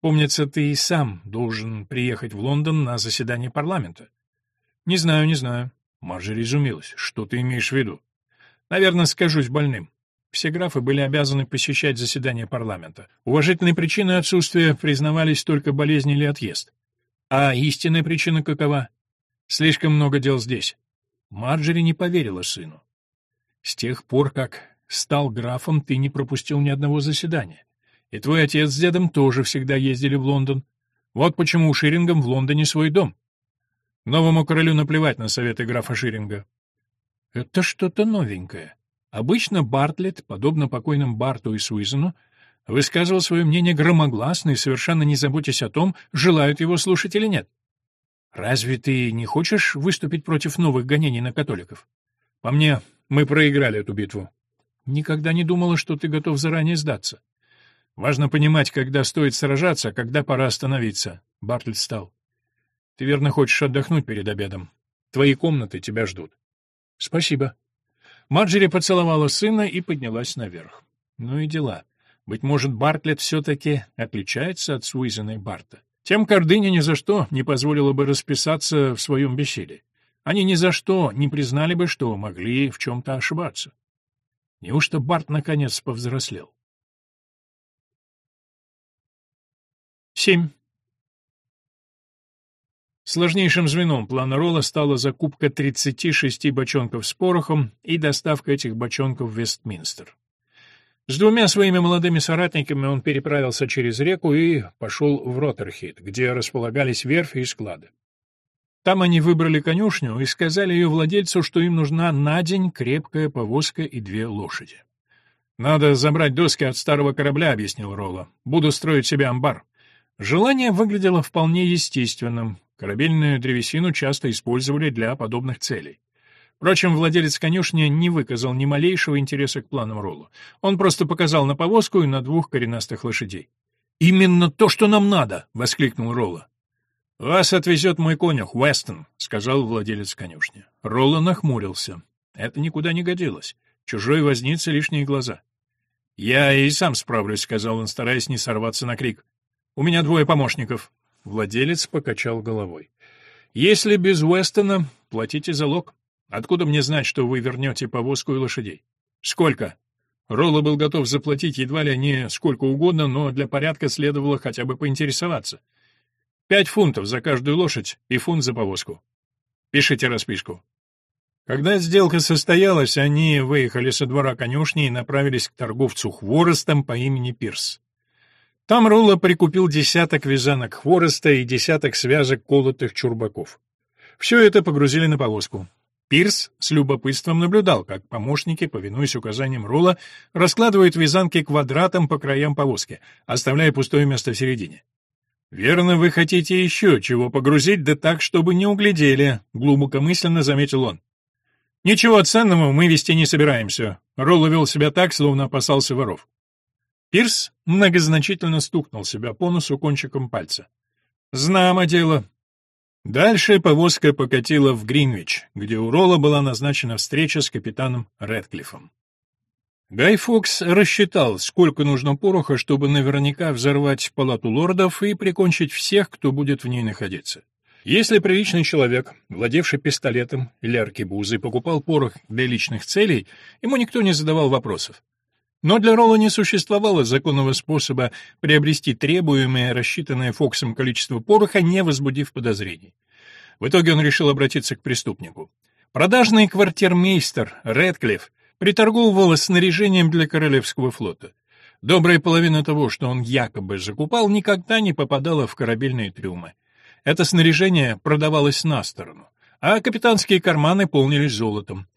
Speaker 1: «Помнится, ты и сам должен приехать в Лондон на заседание парламента». «Не знаю, не знаю». Марджери изумилась. «Что ты имеешь в виду?» «Наверное, скажусь больным. Все графы были обязаны посещать заседания парламента. Уважительные причины отсутствия признавались только болезнь или отъезд. А истинная причина какова? Слишком много дел здесь. Марджери не поверила сыну. С тех пор, как стал графом, ты не пропустил ни одного заседания. И твой отец с дедом тоже всегда ездили в Лондон. Вот почему у Ширингом в Лондоне свой дом. Новому королю наплевать на советы графа Ширинга. Это что-то новенькое. Обычно Бартлетт, подобно покойным Барту и Суизену, высказывал свое мнение громогласно и совершенно не заботясь о том, желают его слушать или нет. Разве ты не хочешь выступить против новых гонений на католиков? По мне, мы проиграли эту битву. Никогда не думала, что ты готов заранее сдаться. Важно понимать, когда стоит сражаться, а когда пора остановиться. Бартлетт встал. Ты верно хочешь отдохнуть перед обедом. Твои комнаты тебя ждут. Спасибо. Марджери поцеловала сына и поднялась наверх. Ну и дела. Быть может, Бартлетт все-таки отличается от Суизена и Барта. Тем Кордыня ни за что не позволила бы расписаться в своем беседе. Они ни за что не признали бы, что могли в чем-то ошибаться. Неужто Барт наконец повзрослел? 7. Сложнейшим звеном плана Ролла стала закупка 36 бочонков с порохом и доставка этих бочонков в Вестминстер. С двумя своими молодыми соратниками он переправился через реку и пошел в Роттерхит, где располагались верфи и склады. Там они выбрали конюшню и сказали ее владельцу, что им нужна на день крепкая повозка и две лошади. «Надо забрать доски от старого корабля», — объяснил Ролла. «Буду строить себе амбар». Желание выглядело вполне естественным. Корабельную древесину часто использовали для подобных целей. Впрочем, владелец конюшни не выказал ни малейшего интереса к планам Ролла. Он просто показал на повозку и на двух коренастых лошадей. «Именно то, что нам надо!» — воскликнул Ролла. «Вас отвезет мой конюх, Уэстон», — сказал владелец конюшни. Ролла нахмурился. Это никуда не годилось. Чужой возница лишние глаза. «Я и сам справлюсь», — сказал он, стараясь не сорваться на крик. «У меня двое помощников». Владелец покачал головой. «Если без Уэстона, платите залог. Откуда мне знать, что вы вернете повозку и лошадей?» «Сколько?» Ролла был готов заплатить едва ли не сколько угодно, но для порядка следовало хотя бы поинтересоваться. Пять фунтов за каждую лошадь и фунт за повозку. Пишите расписку. Когда сделка состоялась, они выехали со двора конюшни и направились к торговцу хворостом по имени Пирс. Там Ролла прикупил десяток вязанок хвороста и десяток связок колотых чурбаков. Все это погрузили на повозку. Пирс с любопытством наблюдал, как помощники, повинуясь указаниям Ролла, раскладывают вязанки квадратом по краям повозки, оставляя пустое место в середине. «Верно, вы хотите еще чего погрузить, да так, чтобы не углядели», — глубокомысленно заметил он. «Ничего ценного мы вести не собираемся». Ролло вел себя так, словно опасался воров. Пирс многозначительно стукнул себя по носу кончиком пальца. «Знамо дело». Дальше повозка покатила в Гринвич, где у Ролла была назначена встреча с капитаном Рэдклиффом. Гай Фокс рассчитал, сколько нужно пороха, чтобы наверняка взорвать палату лордов и прикончить всех, кто будет в ней находиться. Если приличный человек, владевший пистолетом или аркебузой, покупал порох для личных целей, ему никто не задавал вопросов. Но для Ролла не существовало законного способа приобрести требуемое, рассчитанное Фоксом количество пороха, не возбудив подозрений. В итоге он решил обратиться к преступнику. Продажный квартирмейстер Рэдклифф приторговывала снаряжением для Королевского флота. Добрая половина того, что он якобы закупал, никогда не попадала в корабельные трюмы. Это снаряжение продавалось на сторону, а капитанские карманы полнились золотом.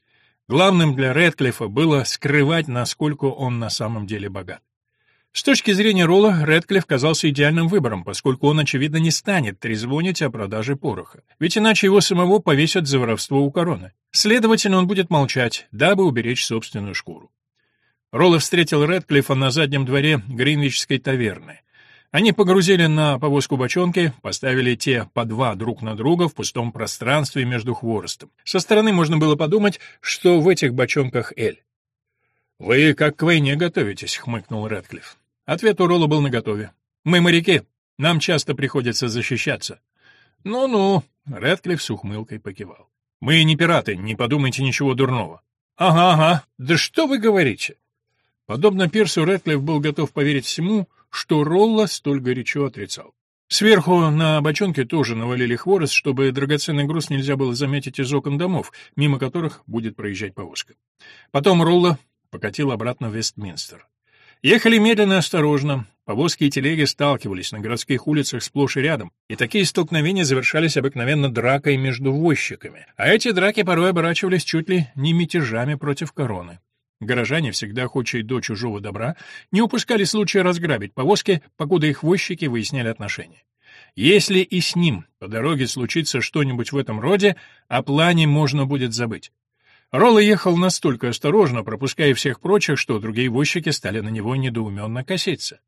Speaker 1: Главным для Рэдклиффа было скрывать, насколько он на самом деле богат. С точки зрения Ролла, Рэдклифф казался идеальным выбором, поскольку он, очевидно, не станет трезвонить о продаже пороха. Ведь иначе его самого повесят за воровство у короны. Следовательно, он будет молчать, дабы уберечь собственную шкуру. Ролла встретил Рэдклиффа на заднем дворе Гринвичской таверны. Они погрузили на повозку бочонки, поставили те по два друг на друга в пустом пространстве между хворостом. Со стороны можно было подумать, что в этих бочонках Эль. «Вы как к войне готовитесь», — хмыкнул Рэдклифф. Ответ у Ролла был наготове. «Мы моряки. Нам часто приходится защищаться». «Ну-ну», — Рэдклифф с ухмылкой покивал. «Мы не пираты, не подумайте ничего дурного». «Ага, ага. Да что вы говорите?» Подобно Пирсу, Рэдклифф был готов поверить всему, что Ролла столь горячо отрицал. Сверху на бочонке тоже навалили хворост, чтобы драгоценный груз нельзя было заметить из окон домов, мимо которых будет проезжать повозка. Потом Ролла покатил обратно в Вестминстер. Ехали медленно и осторожно. Повозки и телеги сталкивались на городских улицах сплошь и рядом, и такие столкновения завершались обыкновенно дракой между возчиками, а эти драки порой оборачивались чуть ли не мятежами против короны. Горожане, всегда охочие до чужого добра, не упускали случая разграбить повозки, покуда их возчики выясняли отношения. Если и с ним по дороге случится что-нибудь в этом роде, о плане можно будет забыть. Ролла ехал настолько осторожно, пропуская всех прочих, что другие возчики стали на него недоуменно коситься.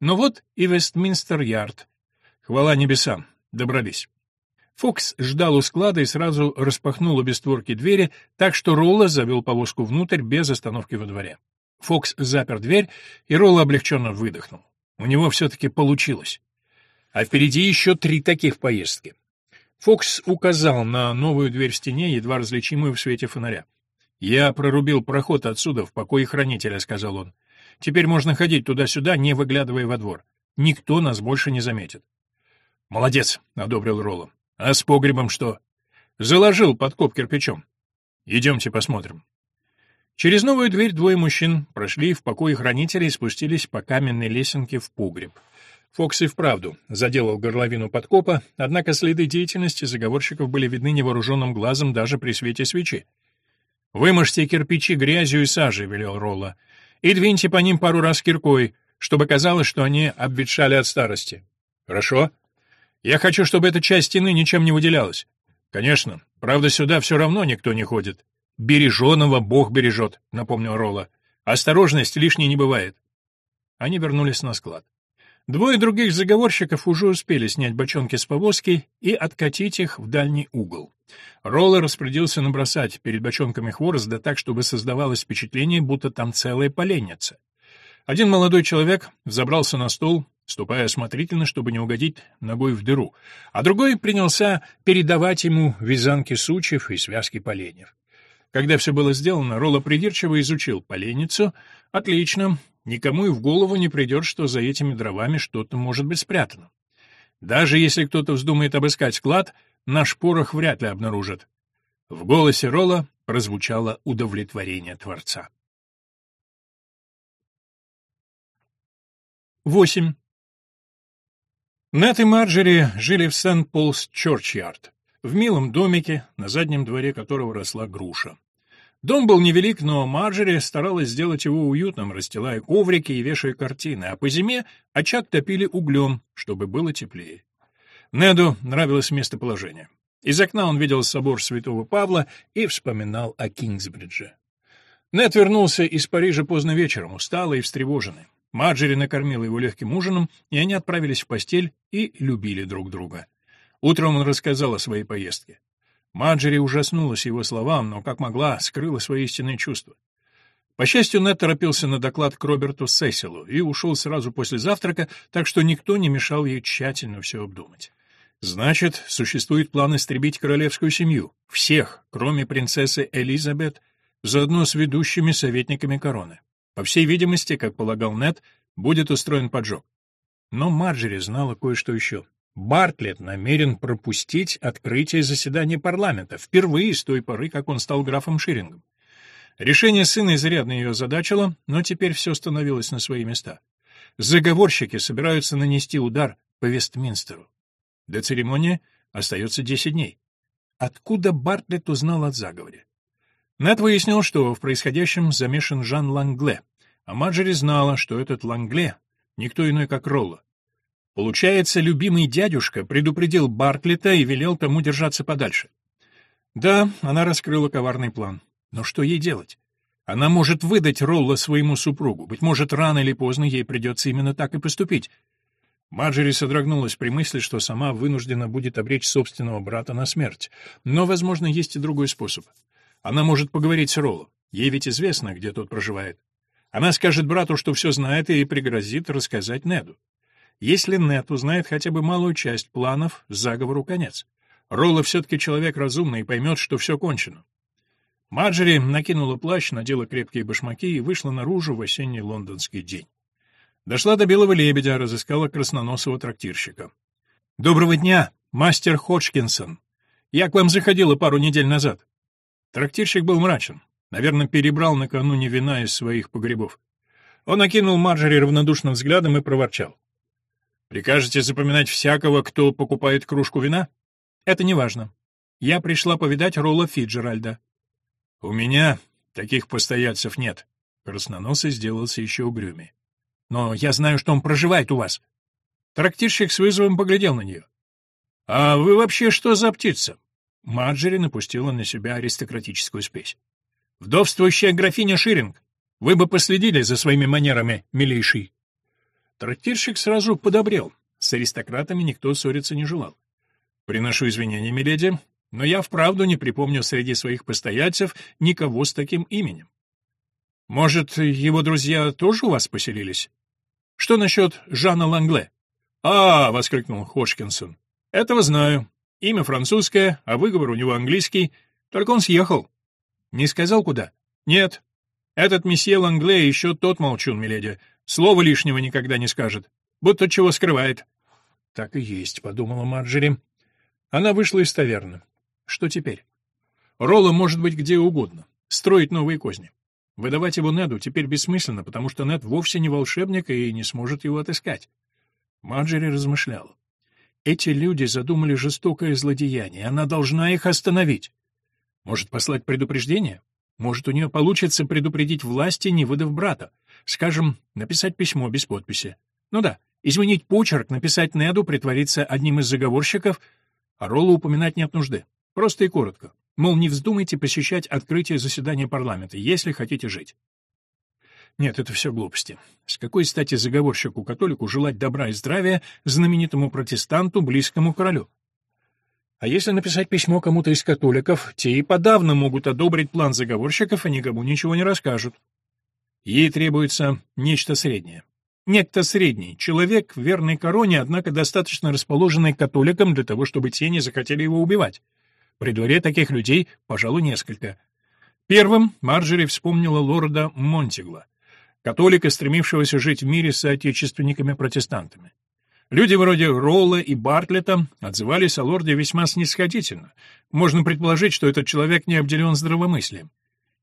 Speaker 1: Но вот и Вестминстер-Ярд. Хвала небесам, добрались. Фокс ждал у склада и сразу распахнул обе створки двери, так что Ролла завел повозку внутрь без остановки во дворе. Фокс запер дверь, и Ролла облегченно выдохнул. У него все-таки получилось. А впереди еще три таких поездки. Фокс указал на новую дверь в стене, едва различимую в свете фонаря. «Я прорубил проход отсюда в покое хранителя», — сказал он. «Теперь можно ходить туда-сюда, не выглядывая во двор. Никто нас больше не заметит». «Молодец», — одобрил Ролло. «А с погребом что?» «Заложил подкоп кирпичом. Идемте посмотрим». Через новую дверь двое мужчин прошли в покое хранителя и спустились по каменной лесенке в погреб. Фокс и вправду заделал горловину подкопа, однако следы деятельности заговорщиков были видны невооруженным глазом даже при свете свечи. «Вымажьте кирпичи грязью и сажей», — велел Ролла, — «и двиньте по ним пару раз киркой, чтобы казалось, что они обветшали от старости». «Хорошо. Я хочу, чтобы эта часть стены ничем не выделялась». «Конечно. Правда, сюда все равно никто не ходит». «Береженого Бог бережет», — напомнил Ролла. «Осторожность лишней не бывает». Они вернулись на склад. Двое других заговорщиков уже успели снять бочонки с повозки и откатить их в дальний угол. Роллер распорядился набросать перед бочонками хворост, да так, чтобы создавалось впечатление, будто там целая поленница. Один молодой человек забрался на стол, ступая осмотрительно, чтобы не угодить ногой в дыру, а другой принялся передавать ему вязанки сучьев и связки поленьев. Когда все было сделано, Ролла придирчиво изучил поленницу. Отлично, Никому и в голову не придет, что за этими дровами что-то может быть спрятано. Даже если кто-то вздумает обыскать склад, наш порох вряд ли обнаружат. В голосе Ролла прозвучало удовлетворение Творца. 8. Нэт и Марджери жили в Сент-Полс-Чорчьярд, в милом домике, на заднем дворе которого росла груша. Дом был невелик, но Марджери старалась сделать его уютным, расстилая коврики и вешая картины, а по зиме очаг топили углем, чтобы было теплее. Неду нравилось местоположение. Из окна он видел собор святого Павла и вспоминал о Кингсбридже. Нед вернулся из Парижа поздно вечером, усталый и встревоженный. Марджери накормила его легким ужином, и они отправились в постель и любили друг друга. Утром он рассказал о своей поездке. Маджери ужаснулась его словам, но, как могла, скрыла свои истинные чувства. По счастью, Нед торопился на доклад к Роберту Сесилу и ушел сразу после завтрака, так что никто не мешал ей тщательно все обдумать. Значит, существует план истребить королевскую семью, всех, кроме принцессы Элизабет, заодно с ведущими советниками короны. По всей видимости, как полагал Нед, будет устроен поджог. Но Марджери знала кое-что еще. Бартлетт намерен пропустить открытие заседания парламента, впервые с той поры, как он стал графом Ширингом. Решение сына изрядно ее озадачило, но теперь все становилось на свои места. Заговорщики собираются нанести удар по Вестминстеру. До церемонии остается 10 дней. Откуда Бартлетт узнал о заговоре? Нэт выяснил, что в происходящем замешан Жан Лангле, А Маджери знала, что этот Лангле — никто иной, как Ролла. Получается, любимый дядюшка предупредил Бартлета и велел тому держаться подальше. Да, она раскрыла коварный план. Но что ей делать? Она может выдать Ролла своему супругу. Быть может, рано или поздно ей придется именно так и поступить. Марджери содрогнулась при мысли, что сама вынуждена будет обречь собственного брата на смерть. Но, возможно, есть и другой способ. Она может поговорить с Роллом. Ей ведь известно, где тот проживает. Она скажет брату, что все знает, и пригрозит рассказать Неду. Если Нед узнает хотя бы малую часть планов, заговору конец. Ролла все-таки человек разумный и поймет, что все кончено. Марджери накинула плащ, надела крепкие башмаки и вышла наружу в осенний лондонский день. Дошла до Белого Лебедя, разыскала красноносого трактирщика. «Доброго дня, мастер Ходжкинсон. Я к вам заходила пару недель назад». Трактирщик был мрачен. Наверное, перебрал накануне вина из своих погребов. Он окинул Марджери равнодушным взглядом и проворчал. «Прикажете запоминать всякого, кто покупает кружку вина?» «Это не важно. Я пришла повидать Ролла Фиджеральда». «У меня таких постояльцев нет». Красноносый сделался еще угрюмее. Но я знаю, что он проживает у вас. Трактирщик с вызовом поглядел на нее. А вы вообще что за птица? Марджери напустила на себя аристократическую спесь. Вдовствующая графиня Ширинг. Вы бы последили за своими манерами, милейший. Трактирщик сразу подобрел. С аристократами никто ссориться не желал. Приношу извинения, миледи, но я вправду не припомню среди своих постояльцев никого с таким именем. Может, его друзья тоже у вас поселились? Что насчет Жана Лангле? А, воскликнул Хошкинсон. Этого знаю. Имя французское, а выговор у него английский. Только он съехал. Не сказал куда? Нет. Этот месье Лангле еще тот молчун, миледи. Слова лишнего никогда не скажет. Будто чего скрывает. Так и есть, подумала Марджери. Она вышла из таверны. Что теперь? Ролла может быть где угодно. Строить новые козни. Выдавать его Неду теперь бессмысленно, потому что Нед вовсе не волшебник и не сможет его отыскать. Марджери размышляла. Эти люди задумали жестокое злодеяние, она должна их остановить. Может, послать предупреждение? Может, у нее получится предупредить власти, не выдав брата. Скажем, написать письмо без подписи. Ну да, изменить почерк, написать Неду, притвориться одним из заговорщиков, а Роллу упоминать нет нужды. Просто и коротко. Мол, не вздумайте посещать открытие заседания парламента, если хотите жить. Нет, это все глупости. С какой стати заговорщику-католику желать добра и здравия знаменитому протестанту, близкому королю? А если написать письмо кому-то из католиков, те и подавно могут одобрить план заговорщиков и никому ничего не расскажут. Ей требуется нечто среднее. Некто средний, человек, верный короне, однако достаточно расположенный к католикам для того, чтобы те не захотели его убивать. При дворе таких людей, пожалуй, несколько. Первым Марджери вспомнила лорда Монтигла, католика, стремившегося жить в мире с соотечественниками-протестантами. Люди вроде Ролла и Бартлета отзывались о лорде весьма снисходительно. Можно предположить, что этот человек не обделен здравомыслием.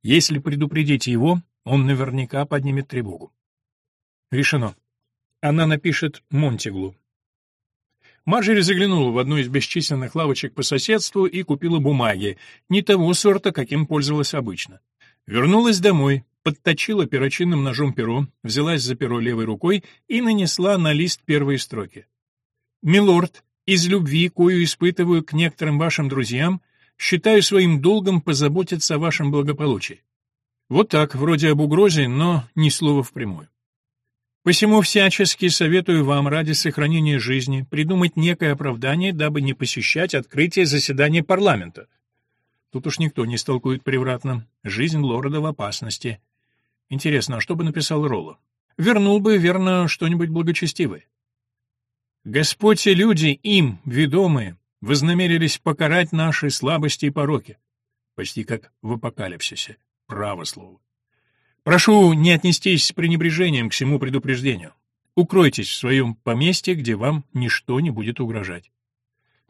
Speaker 1: Если предупредить его, он наверняка поднимет тревогу. Решено. Она напишет Монтиглу. Марджери заглянула в одну из бесчисленных лавочек по соседству и купила бумаги, не того сорта, каким пользовалась обычно. Вернулась домой, подточила перочинным ножом перо, взялась за перо левой рукой и нанесла на лист первые строки. «Милорд, из любви, кою испытываю к некоторым вашим друзьям, считаю своим долгом позаботиться о вашем благополучии». Вот так, вроде об угрозе, но ни слова впрямую. Посему всячески советую вам ради сохранения жизни придумать некое оправдание, дабы не посещать открытие заседания парламента. Тут уж никто не столкует превратно. Жизнь лорда в опасности. Интересно, а что бы написал Ролло? Вернул бы, верно, что-нибудь благочестивое. Господь и люди, им, ведомые, вознамерились покарать наши слабости и пороки. Почти как в апокалипсисе. Право слово. Прошу не отнестись с пренебрежением к всему предупреждению. Укройтесь в своем поместье, где вам ничто не будет угрожать.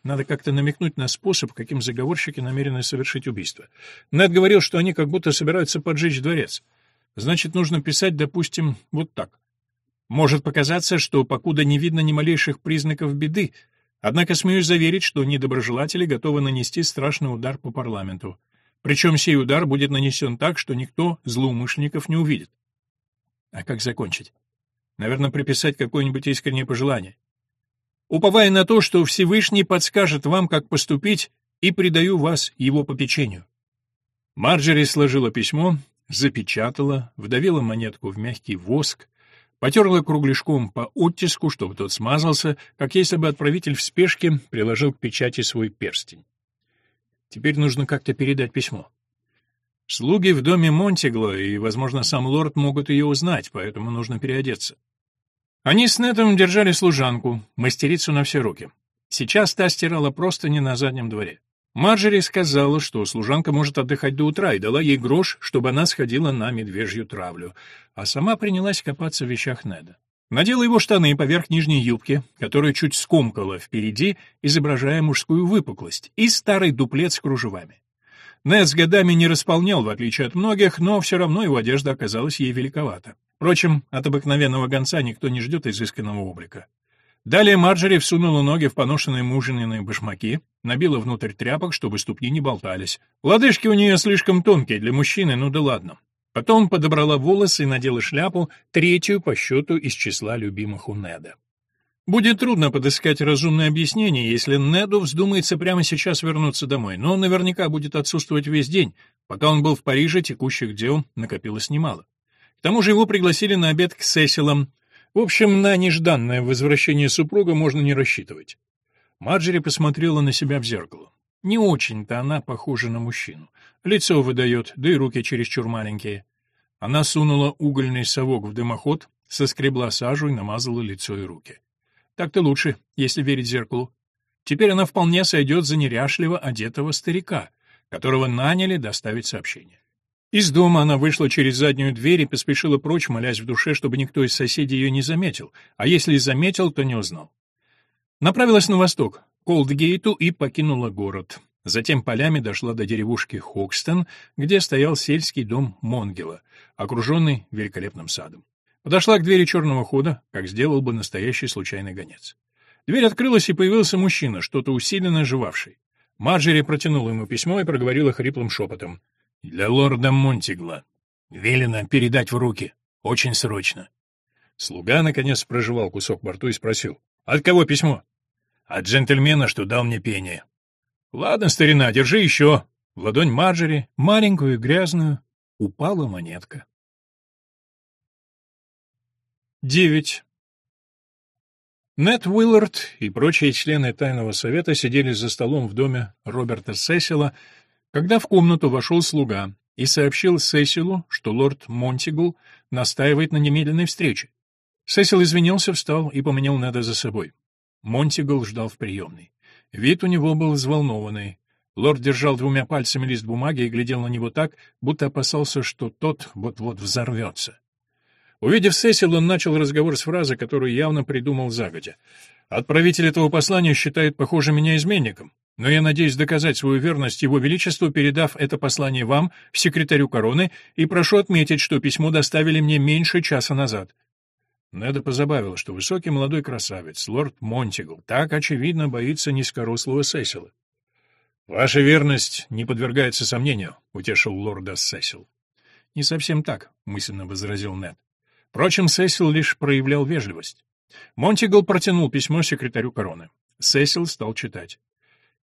Speaker 1: Надо как-то намекнуть на способ, каким заговорщики намерены совершить убийство. Нед говорил, что они как будто собираются поджечь дворец. Значит, нужно писать, допустим, вот так. Может показаться, что покуда не видно ни малейших признаков беды, однако смеюсь заверить, что недоброжелатели готовы нанести страшный удар по парламенту. Причем сей удар будет нанесен так, что никто злоумышленников не увидит. А как закончить? Наверное, приписать какое-нибудь искреннее пожелание. Уповая на то, что Всевышний подскажет вам, как поступить, и предаю вас его попечению. Марджери сложила письмо, запечатала, вдавила монетку в мягкий воск, потерла кругляшком по оттиску, чтобы тот смазался, как если бы отправитель в спешке приложил к печати свой перстень. Теперь нужно как-то передать письмо. Слуги в доме Монтигло и, возможно, сам лорд могут ее узнать, поэтому нужно переодеться. Они с Нетом держали служанку, мастерицу на все руки. Сейчас та стирала просто не на заднем дворе. Марджери сказала, что служанка может отдыхать до утра, и дала ей грош, чтобы она сходила на медвежью травлю, а сама принялась копаться в вещах Неда. Надела его штаны поверх нижней юбки, которая чуть скомкала впереди, изображая мужскую выпуклость, и старый дуплет с кружевами. Нед с годами не располнял, в отличие от многих, но все равно его одежда оказалась ей великовата. Впрочем, от обыкновенного гонца никто не ждет изысканного облика. Далее Марджери всунула ноги в поношенные мужниные башмаки, набила внутрь тряпок, чтобы ступни не болтались. Лодыжки у нее слишком тонкие для мужчины, ну да ладно. Потом подобрала волосы и надела шляпу, третью по счету из числа любимых у Неда. Будет трудно подыскать разумное объяснение, если Неду вздумается прямо сейчас вернуться домой, но он наверняка будет отсутствовать весь день. Пока он был в Париже, текущих дел накопилось немало. К тому же его пригласили на обед к Сесилам, в общем, на нежданное возвращение супруга можно не рассчитывать. Марджери посмотрела на себя в зеркало. Не очень-то она похожа на мужчину. Лицо выдает, да и руки чересчур маленькие. Она сунула угольный совок в дымоход, соскребла сажу и намазала лицо и руки. Так-то лучше, если верить зеркалу. Теперь она вполне сойдет за неряшливо одетого старика, которого наняли доставить сообщение. Из дома она вышла через заднюю дверь и поспешила прочь, молясь в душе, чтобы никто из соседей ее не заметил, а если и заметил, то не узнал. Направилась на восток, к Олдгейту и покинула город. Затем полями дошла до деревушки Хокстон, где стоял сельский дом Монгела, окруженный великолепным садом. Подошла к двери черного хода, как сделал бы настоящий случайный гонец. Дверь открылась, и появился мужчина, что-то усиленно жевавший. Марджери протянула ему письмо и проговорила хриплым шепотом. Для лорда Монтигла. Велено передать в руки. Очень срочно. Слуга, наконец, проживал кусок во рту и спросил. «От кого письмо?» «От джентльмена, что дал мне пение». «Ладно, старина, держи еще». В ладонь Марджери, маленькую и грязную, упала монетка. Девять. Нед Уиллард и прочие члены Тайного Совета сидели за столом в доме Роберта Сесила, когда в комнату вошел слуга и сообщил Сесилу, что лорд Монтигл настаивает на немедленной встрече. Сесил извинился, встал и поменял Неда за собой. Монтигл ждал в приемной. Вид у него был взволнованный. Лорд держал двумя пальцами лист бумаги и глядел на него так, будто опасался, что тот вот-вот взорвется. Увидев Сесил, он начал разговор с фразы, которую явно придумал загодя. «Отправитель этого послания считает, похоже, меня изменником. Но я надеюсь доказать свою верность Его Величеству, передав это послание вам, секретарю короны, и прошу отметить, что письмо доставили мне меньше часа назад». Неда позабавило, что высокий молодой красавец, лорд Монтигл, так очевидно боится низкорослого Сесила. «Ваша верность не подвергается сомнению», — утешил лорда Сесил. «Не совсем так», — мысленно возразил Нед. Впрочем, Сесил лишь проявлял вежливость. Монтигл протянул письмо секретарю короны. Сесил стал читать.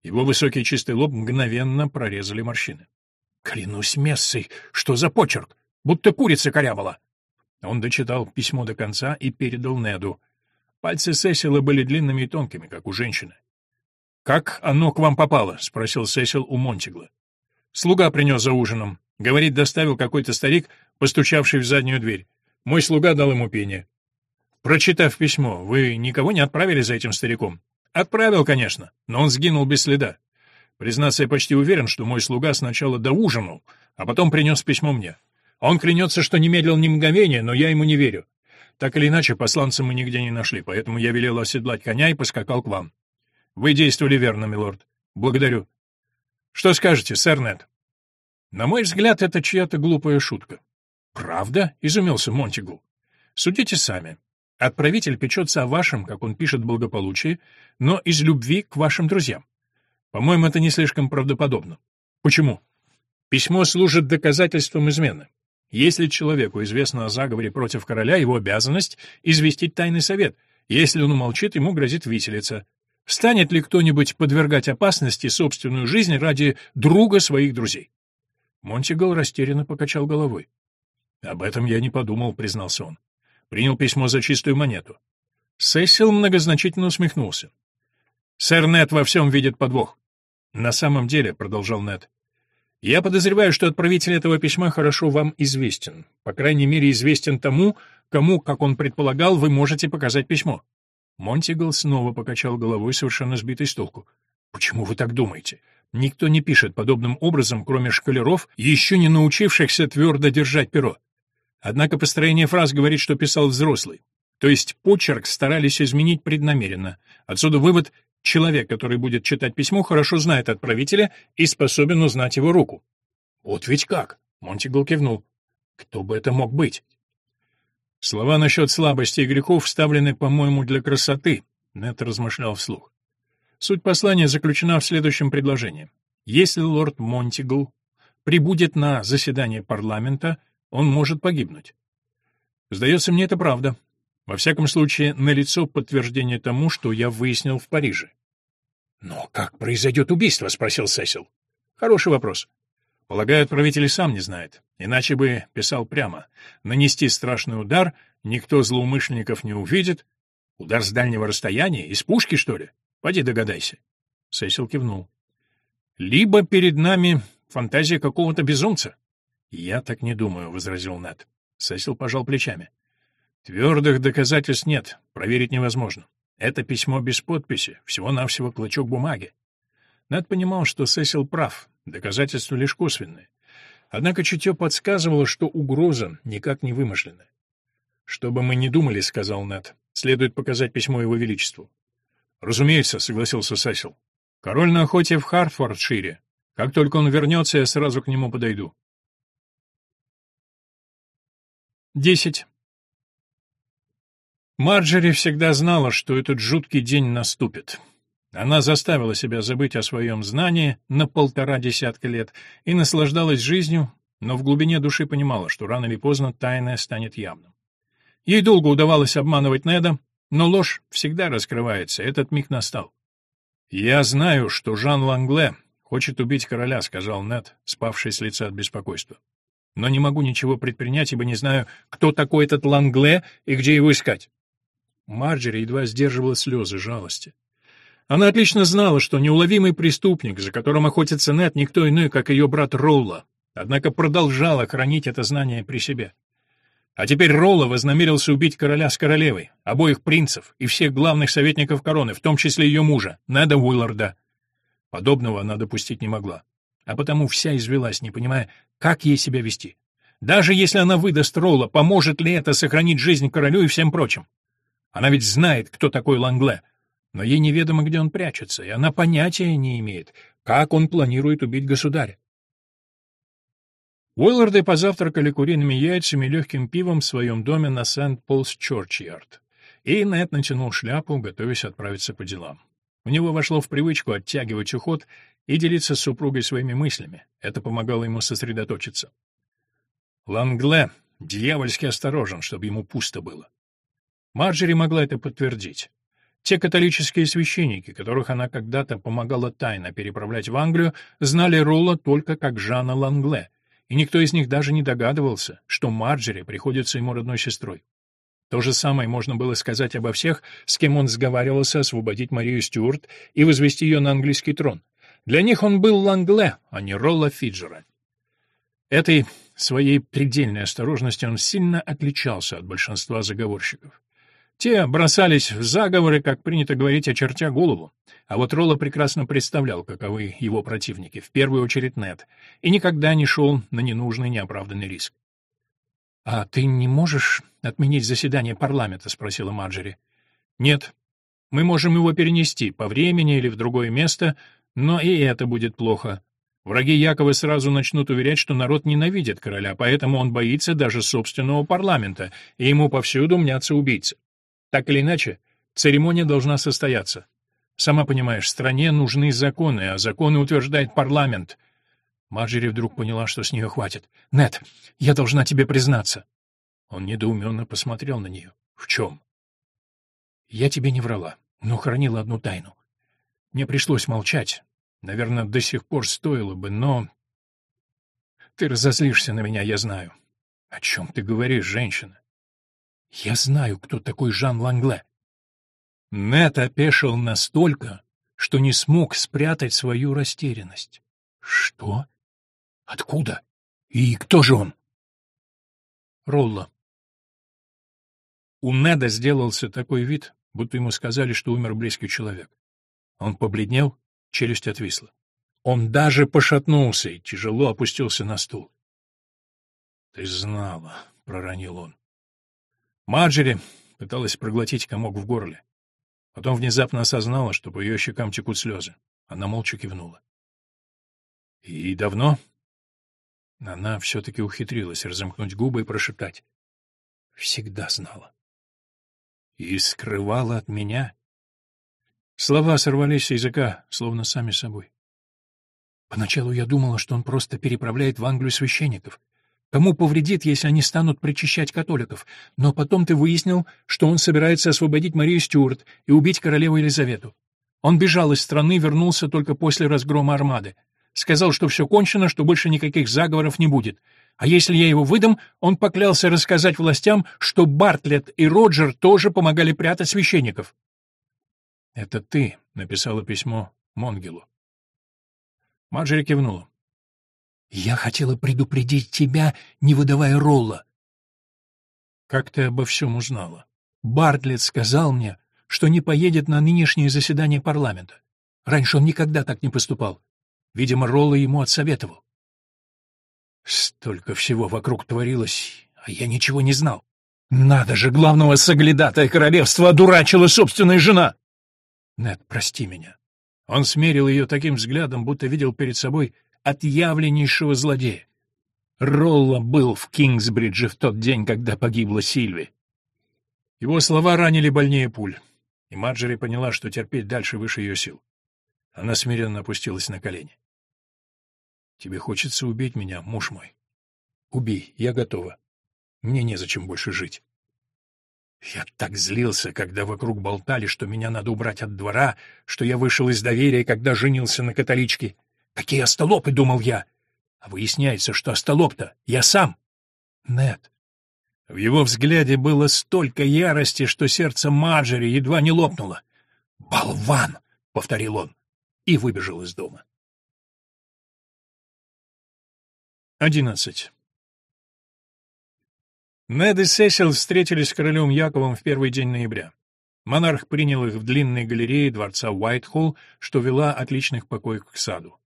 Speaker 1: Его высокий чистый лоб мгновенно прорезали морщины. «Клянусь мессой, что за почерк? Будто курица корябала!» Он дочитал письмо до конца и передал Неду. Пальцы Сесила были длинными и тонкими, как у женщины. «Как оно к вам попало?» — спросил Сесил у Монтигла. «Слуга принес за ужином. Говорит, доставил какой-то старик, постучавший в заднюю дверь. Мой слуга дал ему пение». «Прочитав письмо, вы никого не отправили за этим стариком?» Отправил, конечно, но он сгинул без следа. Признаться, я почти уверен, что мой слуга сначала доужинал, а потом принес письмо мне. Он клянется, что не медлил ни мгновения, но я ему не верю. Так или иначе, посланца мы нигде не нашли, поэтому я велел оседлать коня и поскакал к вам. Вы действовали верно, милорд. Благодарю. Что скажете, сэр Нед? На мой взгляд, это чья-то глупая шутка. Правда? Изумился Монтигу. Судите сами. Отправитель печется о вашем, как он пишет, благополучии, но из любви к вашим друзьям. По-моему, это не слишком правдоподобно. Почему? Письмо служит доказательством измены. Если человеку известно о заговоре против короля, его обязанность — известить тайный совет. Если он умолчит, ему грозит виселица. Станет ли кто-нибудь подвергать опасности собственную жизнь ради друга своих друзей? Монтигал растерянно покачал головой. «Об этом я не подумал», — признался он. Принял письмо за чистую монету. Сесил многозначительно усмехнулся. «Сэр Нет во всем видит подвох». «На самом деле», — продолжал Нет, — «я подозреваю, что отправитель этого письма хорошо вам известен. По крайней мере, известен тому, кому, как он предполагал, вы можете показать письмо». Монтигл снова покачал головой, совершенно сбитый с толку. «Почему вы так думаете? Никто не пишет подобным образом, кроме шкалеров, еще не научившихся твердо держать перо. Однако построение фраз говорит, что писал взрослый. То есть почерк старались изменить преднамеренно. Отсюда вывод — человек, который будет читать письмо, хорошо знает отправителя и способен узнать его руку. «Вот ведь как!» — Монтигл кивнул. «Кто бы это мог быть?» «Слова насчет слабости и грехов вставлены, по-моему, для красоты», — Нет размышлял вслух. Суть послания заключена в следующем предложении. Если лорд Монтигл прибудет на заседание парламента, он может погибнуть. Сдается мне это правда. Во всяком случае, налицо подтверждение тому, что я выяснил в Париже. «Но как произойдет убийство?» — спросил Сесил. «Хороший вопрос. Полагаю, отправитель сам не знает, иначе бы писал прямо. Нанести страшный удар, никто злоумышленников не увидит. Удар с дальнего расстояния, из пушки, что ли? Поди догадайся. Сесил кивнул. Либо перед нами фантазия какого-то безумца. Я так не думаю, возразил Нед. Сесил пожал плечами. Твердых доказательств нет, проверить невозможно. Это письмо без подписи, всего-навсего клочок бумаги. Нед понимал, что Сесил прав, доказательства лишь косвенные. Однако чутье подсказывало, что угроза никак не вымышленная. «Что бы мы ни думали, — сказал Нед, — следует показать письмо Его Величеству. «Разумеется», — согласился Сесил. «Король на охоте в Хартфордшире. Как только он вернется, я сразу к нему подойду». Десять. Марджери всегда знала, что этот жуткий день наступит. Она заставила себя забыть о своем знании на полтора десятка лет и наслаждалась жизнью, но в глубине души понимала, что рано или поздно тайное станет явным. Ей долго удавалось обманывать Неда, но ложь всегда раскрывается, этот миг настал. «Я знаю, что Жан Лангле хочет убить короля», — сказал Нед, спавший с лица от беспокойства. «Но не могу ничего предпринять, ибо не знаю, кто такой этот Лангле и где его искать». Марджери едва сдерживала слезы жалости. Она отлично знала, что неуловимый преступник, за которым охотится Нед, никто иной, как ее брат Ролла, однако продолжала хранить это знание при себе. А теперь Ролла вознамерился убить короля с королевой, обоих принцев и всех главных советников короны, в том числе ее мужа, Неда Уилларда. Подобного она допустить не могла, а потому вся извелась, не понимая, как ей себя вести. Даже если она выдаст Ролла, поможет ли это сохранить жизнь королю и всем прочим? Она ведь знает, кто такой Лангле, но ей неведомо, где он прячется, и она понятия не имеет, как он планирует убить государя. Уилларды позавтракали куриными яйцами и легким пивом в своем доме на Сент-Полс-Чорч-Ярд. И Нед натянул шляпу, готовясь отправиться по делам. У него вошло в привычку оттягивать уход и делиться с супругой своими мыслями. Это помогало ему сосредоточиться. Лангле дьявольски осторожен, чтобы ему пусто было. Марджери могла это подтвердить. Те католические священники, которых она когда-то помогала тайно переправлять в Англию, знали Ролла только как Жана Лангле — и никто из них даже не догадывался, что Марджери приходится ему родной сестрой. То же самое можно было сказать обо всех, с кем он сговаривался освободить Марию Стюарт и возвести ее на английский трон. Для них он был Лангле, а не Ролла Фиджера. Этой своей предельной осторожностью он сильно отличался от большинства заговорщиков. Те бросались в заговоры, как принято говорить, очертя голову. А вот Ролла прекрасно представлял, каковы его противники, в первую очередь Нед, и никогда не шел на ненужный, неоправданный риск. «А ты не можешь отменить заседание парламента?» — спросила Марджери. «Нет. Мы можем его перенести по времени или в другое место, но и это будет плохо. Враги Якова сразу начнут уверять, что народ ненавидит короля, поэтому он боится даже собственного парламента, и ему повсюду мнятся убийцы. Так или иначе, церемония должна состояться. Сама понимаешь, стране нужны законы, а законы утверждает парламент.
Speaker 2: Марджери вдруг поняла, что с нее хватит. «Нет, я должна тебе признаться». Он недоуменно посмотрел на нее. «В чем?» «Я тебе не врала, но хранила одну тайну. Мне пришлось молчать. Наверное, до сих пор стоило бы, но... Ты разозлишься на меня, я знаю. О чем ты говоришь, женщина? Я знаю, кто такой Жан Лангле. Нет опешил настолько, что не смог спрятать свою растерянность. Что? Откуда? И кто же он? Ролла. У Неда сделался такой вид, будто ему сказали, что умер близкий человек. Он побледнел, челюсть отвисла. Он даже пошатнулся и тяжело опустился на стул. — Ты знала, — проронил он. Марджери пыталась проглотить комок в горле. Потом внезапно осознала, что по ее щекам текут слезы. Она молча кивнула. — И давно? Она все-таки ухитрилась разомкнуть губы и прошептать. — Всегда знала. — И скрывала от меня? Слова сорвались с языка, словно сами собой. Поначалу я думала, что он просто переправляет в Англию священников. Кому повредит, если они станут причащать католиков? Но потом ты выяснил, что он собирается освободить Марию Стюарт и убить королеву Елизавету. Он бежал из страны, вернулся только после разгрома армады. Сказал, что все кончено, что больше никаких заговоров не будет. А если я его выдам, он поклялся рассказать властям, что Бартлетт и Роджер тоже помогали прятать священников. «Это ты», — написала письмо Монгелу. Марджери кивнула. «Я хотела предупредить тебя, не выдавая Ролла». «Как ты обо всем узнала?» «Бартлетт сказал мне, что не поедет на нынешнее заседание парламента. Раньше он никогда так не поступал. Видимо, Ролла ему отсоветовал». Столько всего вокруг творилось, а я ничего не знал. Надо же, главного соглядатая королевства одурачила собственная жена! Нет, прости меня. Он смерил ее таким взглядом, будто видел перед собой отъявленнейшего злодея. Ролла был в Кингсбридже в тот день, когда погибла Сильви. Его слова ранили больнее пуль, и Марджери поняла, что терпеть дальше выше ее сил. Она смиренно опустилась на колени. «Тебе хочется убить меня, муж мой? Убей, я готова. Мне незачем больше жить». Я так злился, когда вокруг болтали, что меня надо убрать от двора, что я вышел из доверия, когда женился на католичке. Какие остолопы, думал я. А выясняется, что остолоп-то я сам. Нет. В его взгляде было столько ярости, что сердце Марджери едва не лопнуло. «Болван!» — повторил он и выбежал из дома. Одиннадцать. Нед и Сесил встретились с королем Яковом в первый день ноября. Монарх принял их в длинной галерее дворца Уайтхолл, что вела от личных покоев к саду.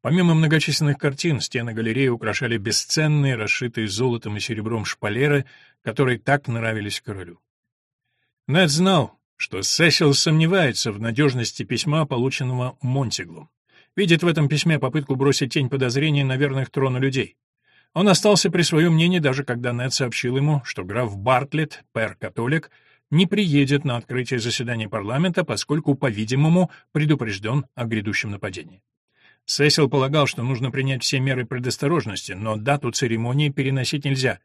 Speaker 2: Помимо многочисленных картин, стены галереи украшали бесценные, расшитые золотом и серебром шпалеры, которые так нравились королю. Нед знал, что Сесил сомневается в надежности письма, полученного Монтиглом. Видит в этом письме попытку бросить тень подозрения на верных трону людей. Он остался при своем мнении, даже когда Нед сообщил ему, что граф Бартлетт, пэр-католик, не приедет на открытие заседания парламента, поскольку, по-видимому, предупрежден о грядущем нападении. Сесил полагал, что нужно принять все меры предосторожности, но дату церемонии переносить нельзя.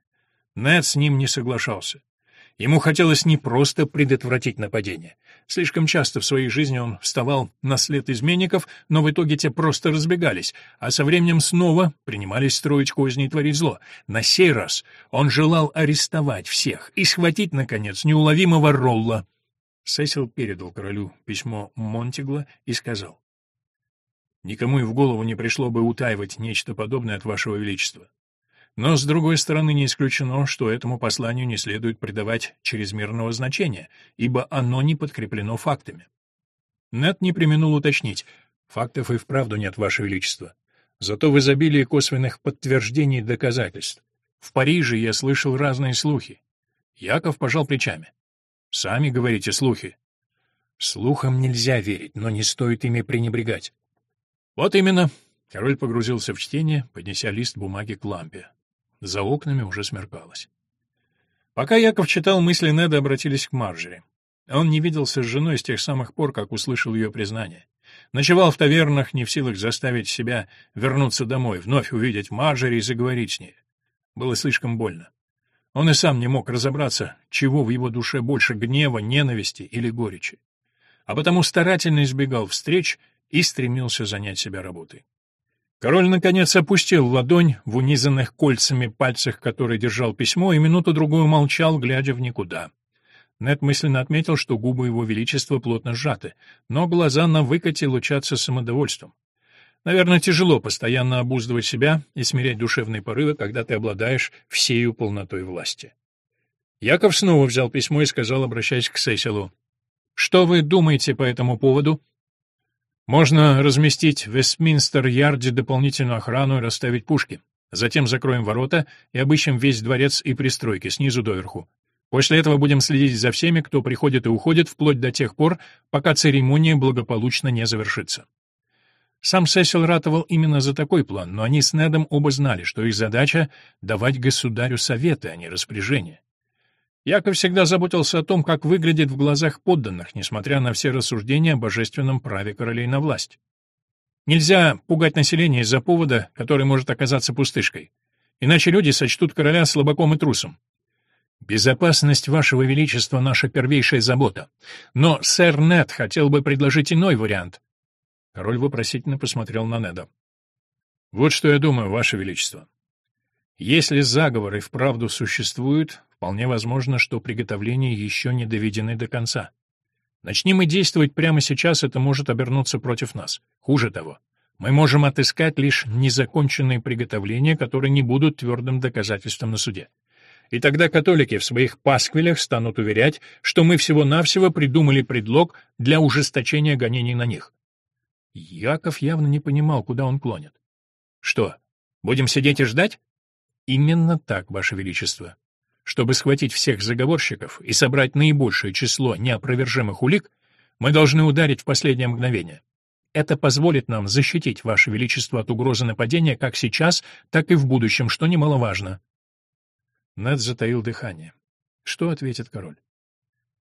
Speaker 2: Нед с ним не соглашался. Ему хотелось не просто предотвратить нападение. Слишком часто в своей жизни он вставал на след изменников, но в итоге те просто разбегались, а со временем снова принимались строить козни и творить зло. На сей раз он желал арестовать всех и схватить, наконец, неуловимого Ролла. Сесил передал королю письмо Монтигла и сказал. «Никому и в голову не пришло бы утаивать нечто подобное от вашего величества. Но, с другой стороны, не исключено, что этому посланию не следует придавать чрезмерного значения, ибо оно не подкреплено фактами. Нет не применул уточнить. Фактов и вправду нет, Ваше Величество. Зато в изобилии косвенных подтверждений и доказательств. В Париже я слышал разные слухи. Яков пожал плечами. Сами говорите слухи. Слухам нельзя верить, но не стоит ими пренебрегать. Вот именно. Король погрузился в чтение, поднеся лист бумаги к лампе. За окнами уже смеркалось. Пока Яков читал, мысли Неда обратились к Марджери. Он не виделся с женой с тех самых пор, как услышал ее признание.
Speaker 1: Ночевал в тавернах, не в силах заставить себя вернуться домой, вновь увидеть Марджери и заговорить с ней. Было слишком больно. Он и сам не мог разобраться, чего в его душе больше гнева, ненависти или горечи. А потому старательно избегал встреч и стремился занять себя работой. Король, наконец, опустил ладонь в унизанных кольцами пальцах, который держал письмо, и минуту-другую молчал, глядя в никуда. Нед мысленно отметил, что губы его величества плотно сжаты, но глаза на выкате лучатся самодовольством. Наверное, тяжело постоянно обуздывать себя и смирять душевные порывы, когда ты обладаешь всею полнотой власти. Яков снова взял письмо и сказал, обращаясь к Сесилу, «Что вы думаете по этому поводу?» «Можно разместить в Вестминстер-Ярде дополнительную охрану и расставить пушки. Затем закроем ворота и обыщем весь дворец и пристройки снизу доверху. После этого будем следить за всеми, кто приходит и уходит, вплоть до тех пор, пока церемония благополучно не завершится. Сам Сесил ратовал именно за такой план, но они с Недом оба знали, что их задача — давать государю советы, а не распоряжения. Яков всегда заботился о том, как выглядит в глазах подданных, несмотря на все рассуждения о божественном праве королей на власть. Нельзя пугать население из-за повода, который может оказаться пустышкой. Иначе люди сочтут короля слабаком и трусом. Безопасность вашего величества — наша первейшая забота. Но сэр Нед хотел бы предложить иной вариант. Король вопросительно посмотрел на Неда. Вот что я думаю, ваше величество. Если заговор и вправду существует, вполне возможно, что приготовления еще не доведены до конца. Начнем мы действовать прямо сейчас, это может обернуться против нас. Хуже того, мы можем отыскать лишь незаконченные приготовления, которые не будут твердым доказательством на суде. И тогда католики в своих пасквилях станут уверять, что мы всего-навсего придумали предлог для ужесточения гонений на них. Яков явно не понимал, куда он клонит. «Что, будем сидеть и ждать?» «Именно так, Ваше Величество. Чтобы схватить всех заговорщиков и собрать наибольшее число неопровержимых улик, мы должны ударить в последнее мгновение. Это позволит нам защитить Ваше Величество от угрозы нападения как сейчас, так и в будущем, что немаловажно. Нед затаил дыхание. Что ответит король?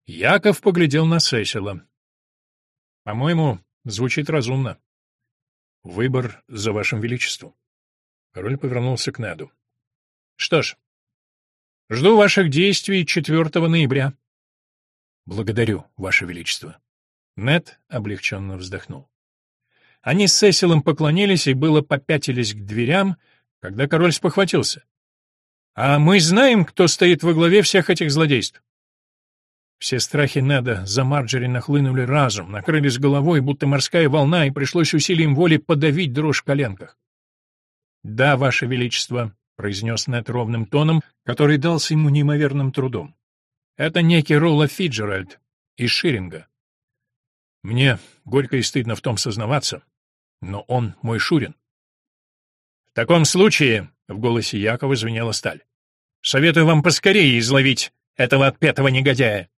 Speaker 1: Яков поглядел на Сесила. По-моему, звучит разумно. Выбор за вашим величеством. Король повернулся к Неду. Что ж, жду ваших действий 4 ноября. Благодарю, ваше величество. Нед облегченно вздохнул. Они с Сесилом поклонились и было попятились к дверям, когда король спохватился. А мы знаем, кто стоит во главе всех этих злодейств. Все страхи Неда за Марджери нахлынули разом, накрылись головой, будто морская волна, и пришлось усилием воли подавить дрожь в коленках. «Да, Ваше Величество», — произнес Нед ровным тоном, который дался ему неимоверным трудом. «Это некий Ролла Фиджеральд из Ширинга. Мне горько и стыдно в том сознаваться, но он мой Шурин». «В таком случае», — в голосе Якова звенела сталь, Советую вам поскорее изловить этого отпетого негодяя.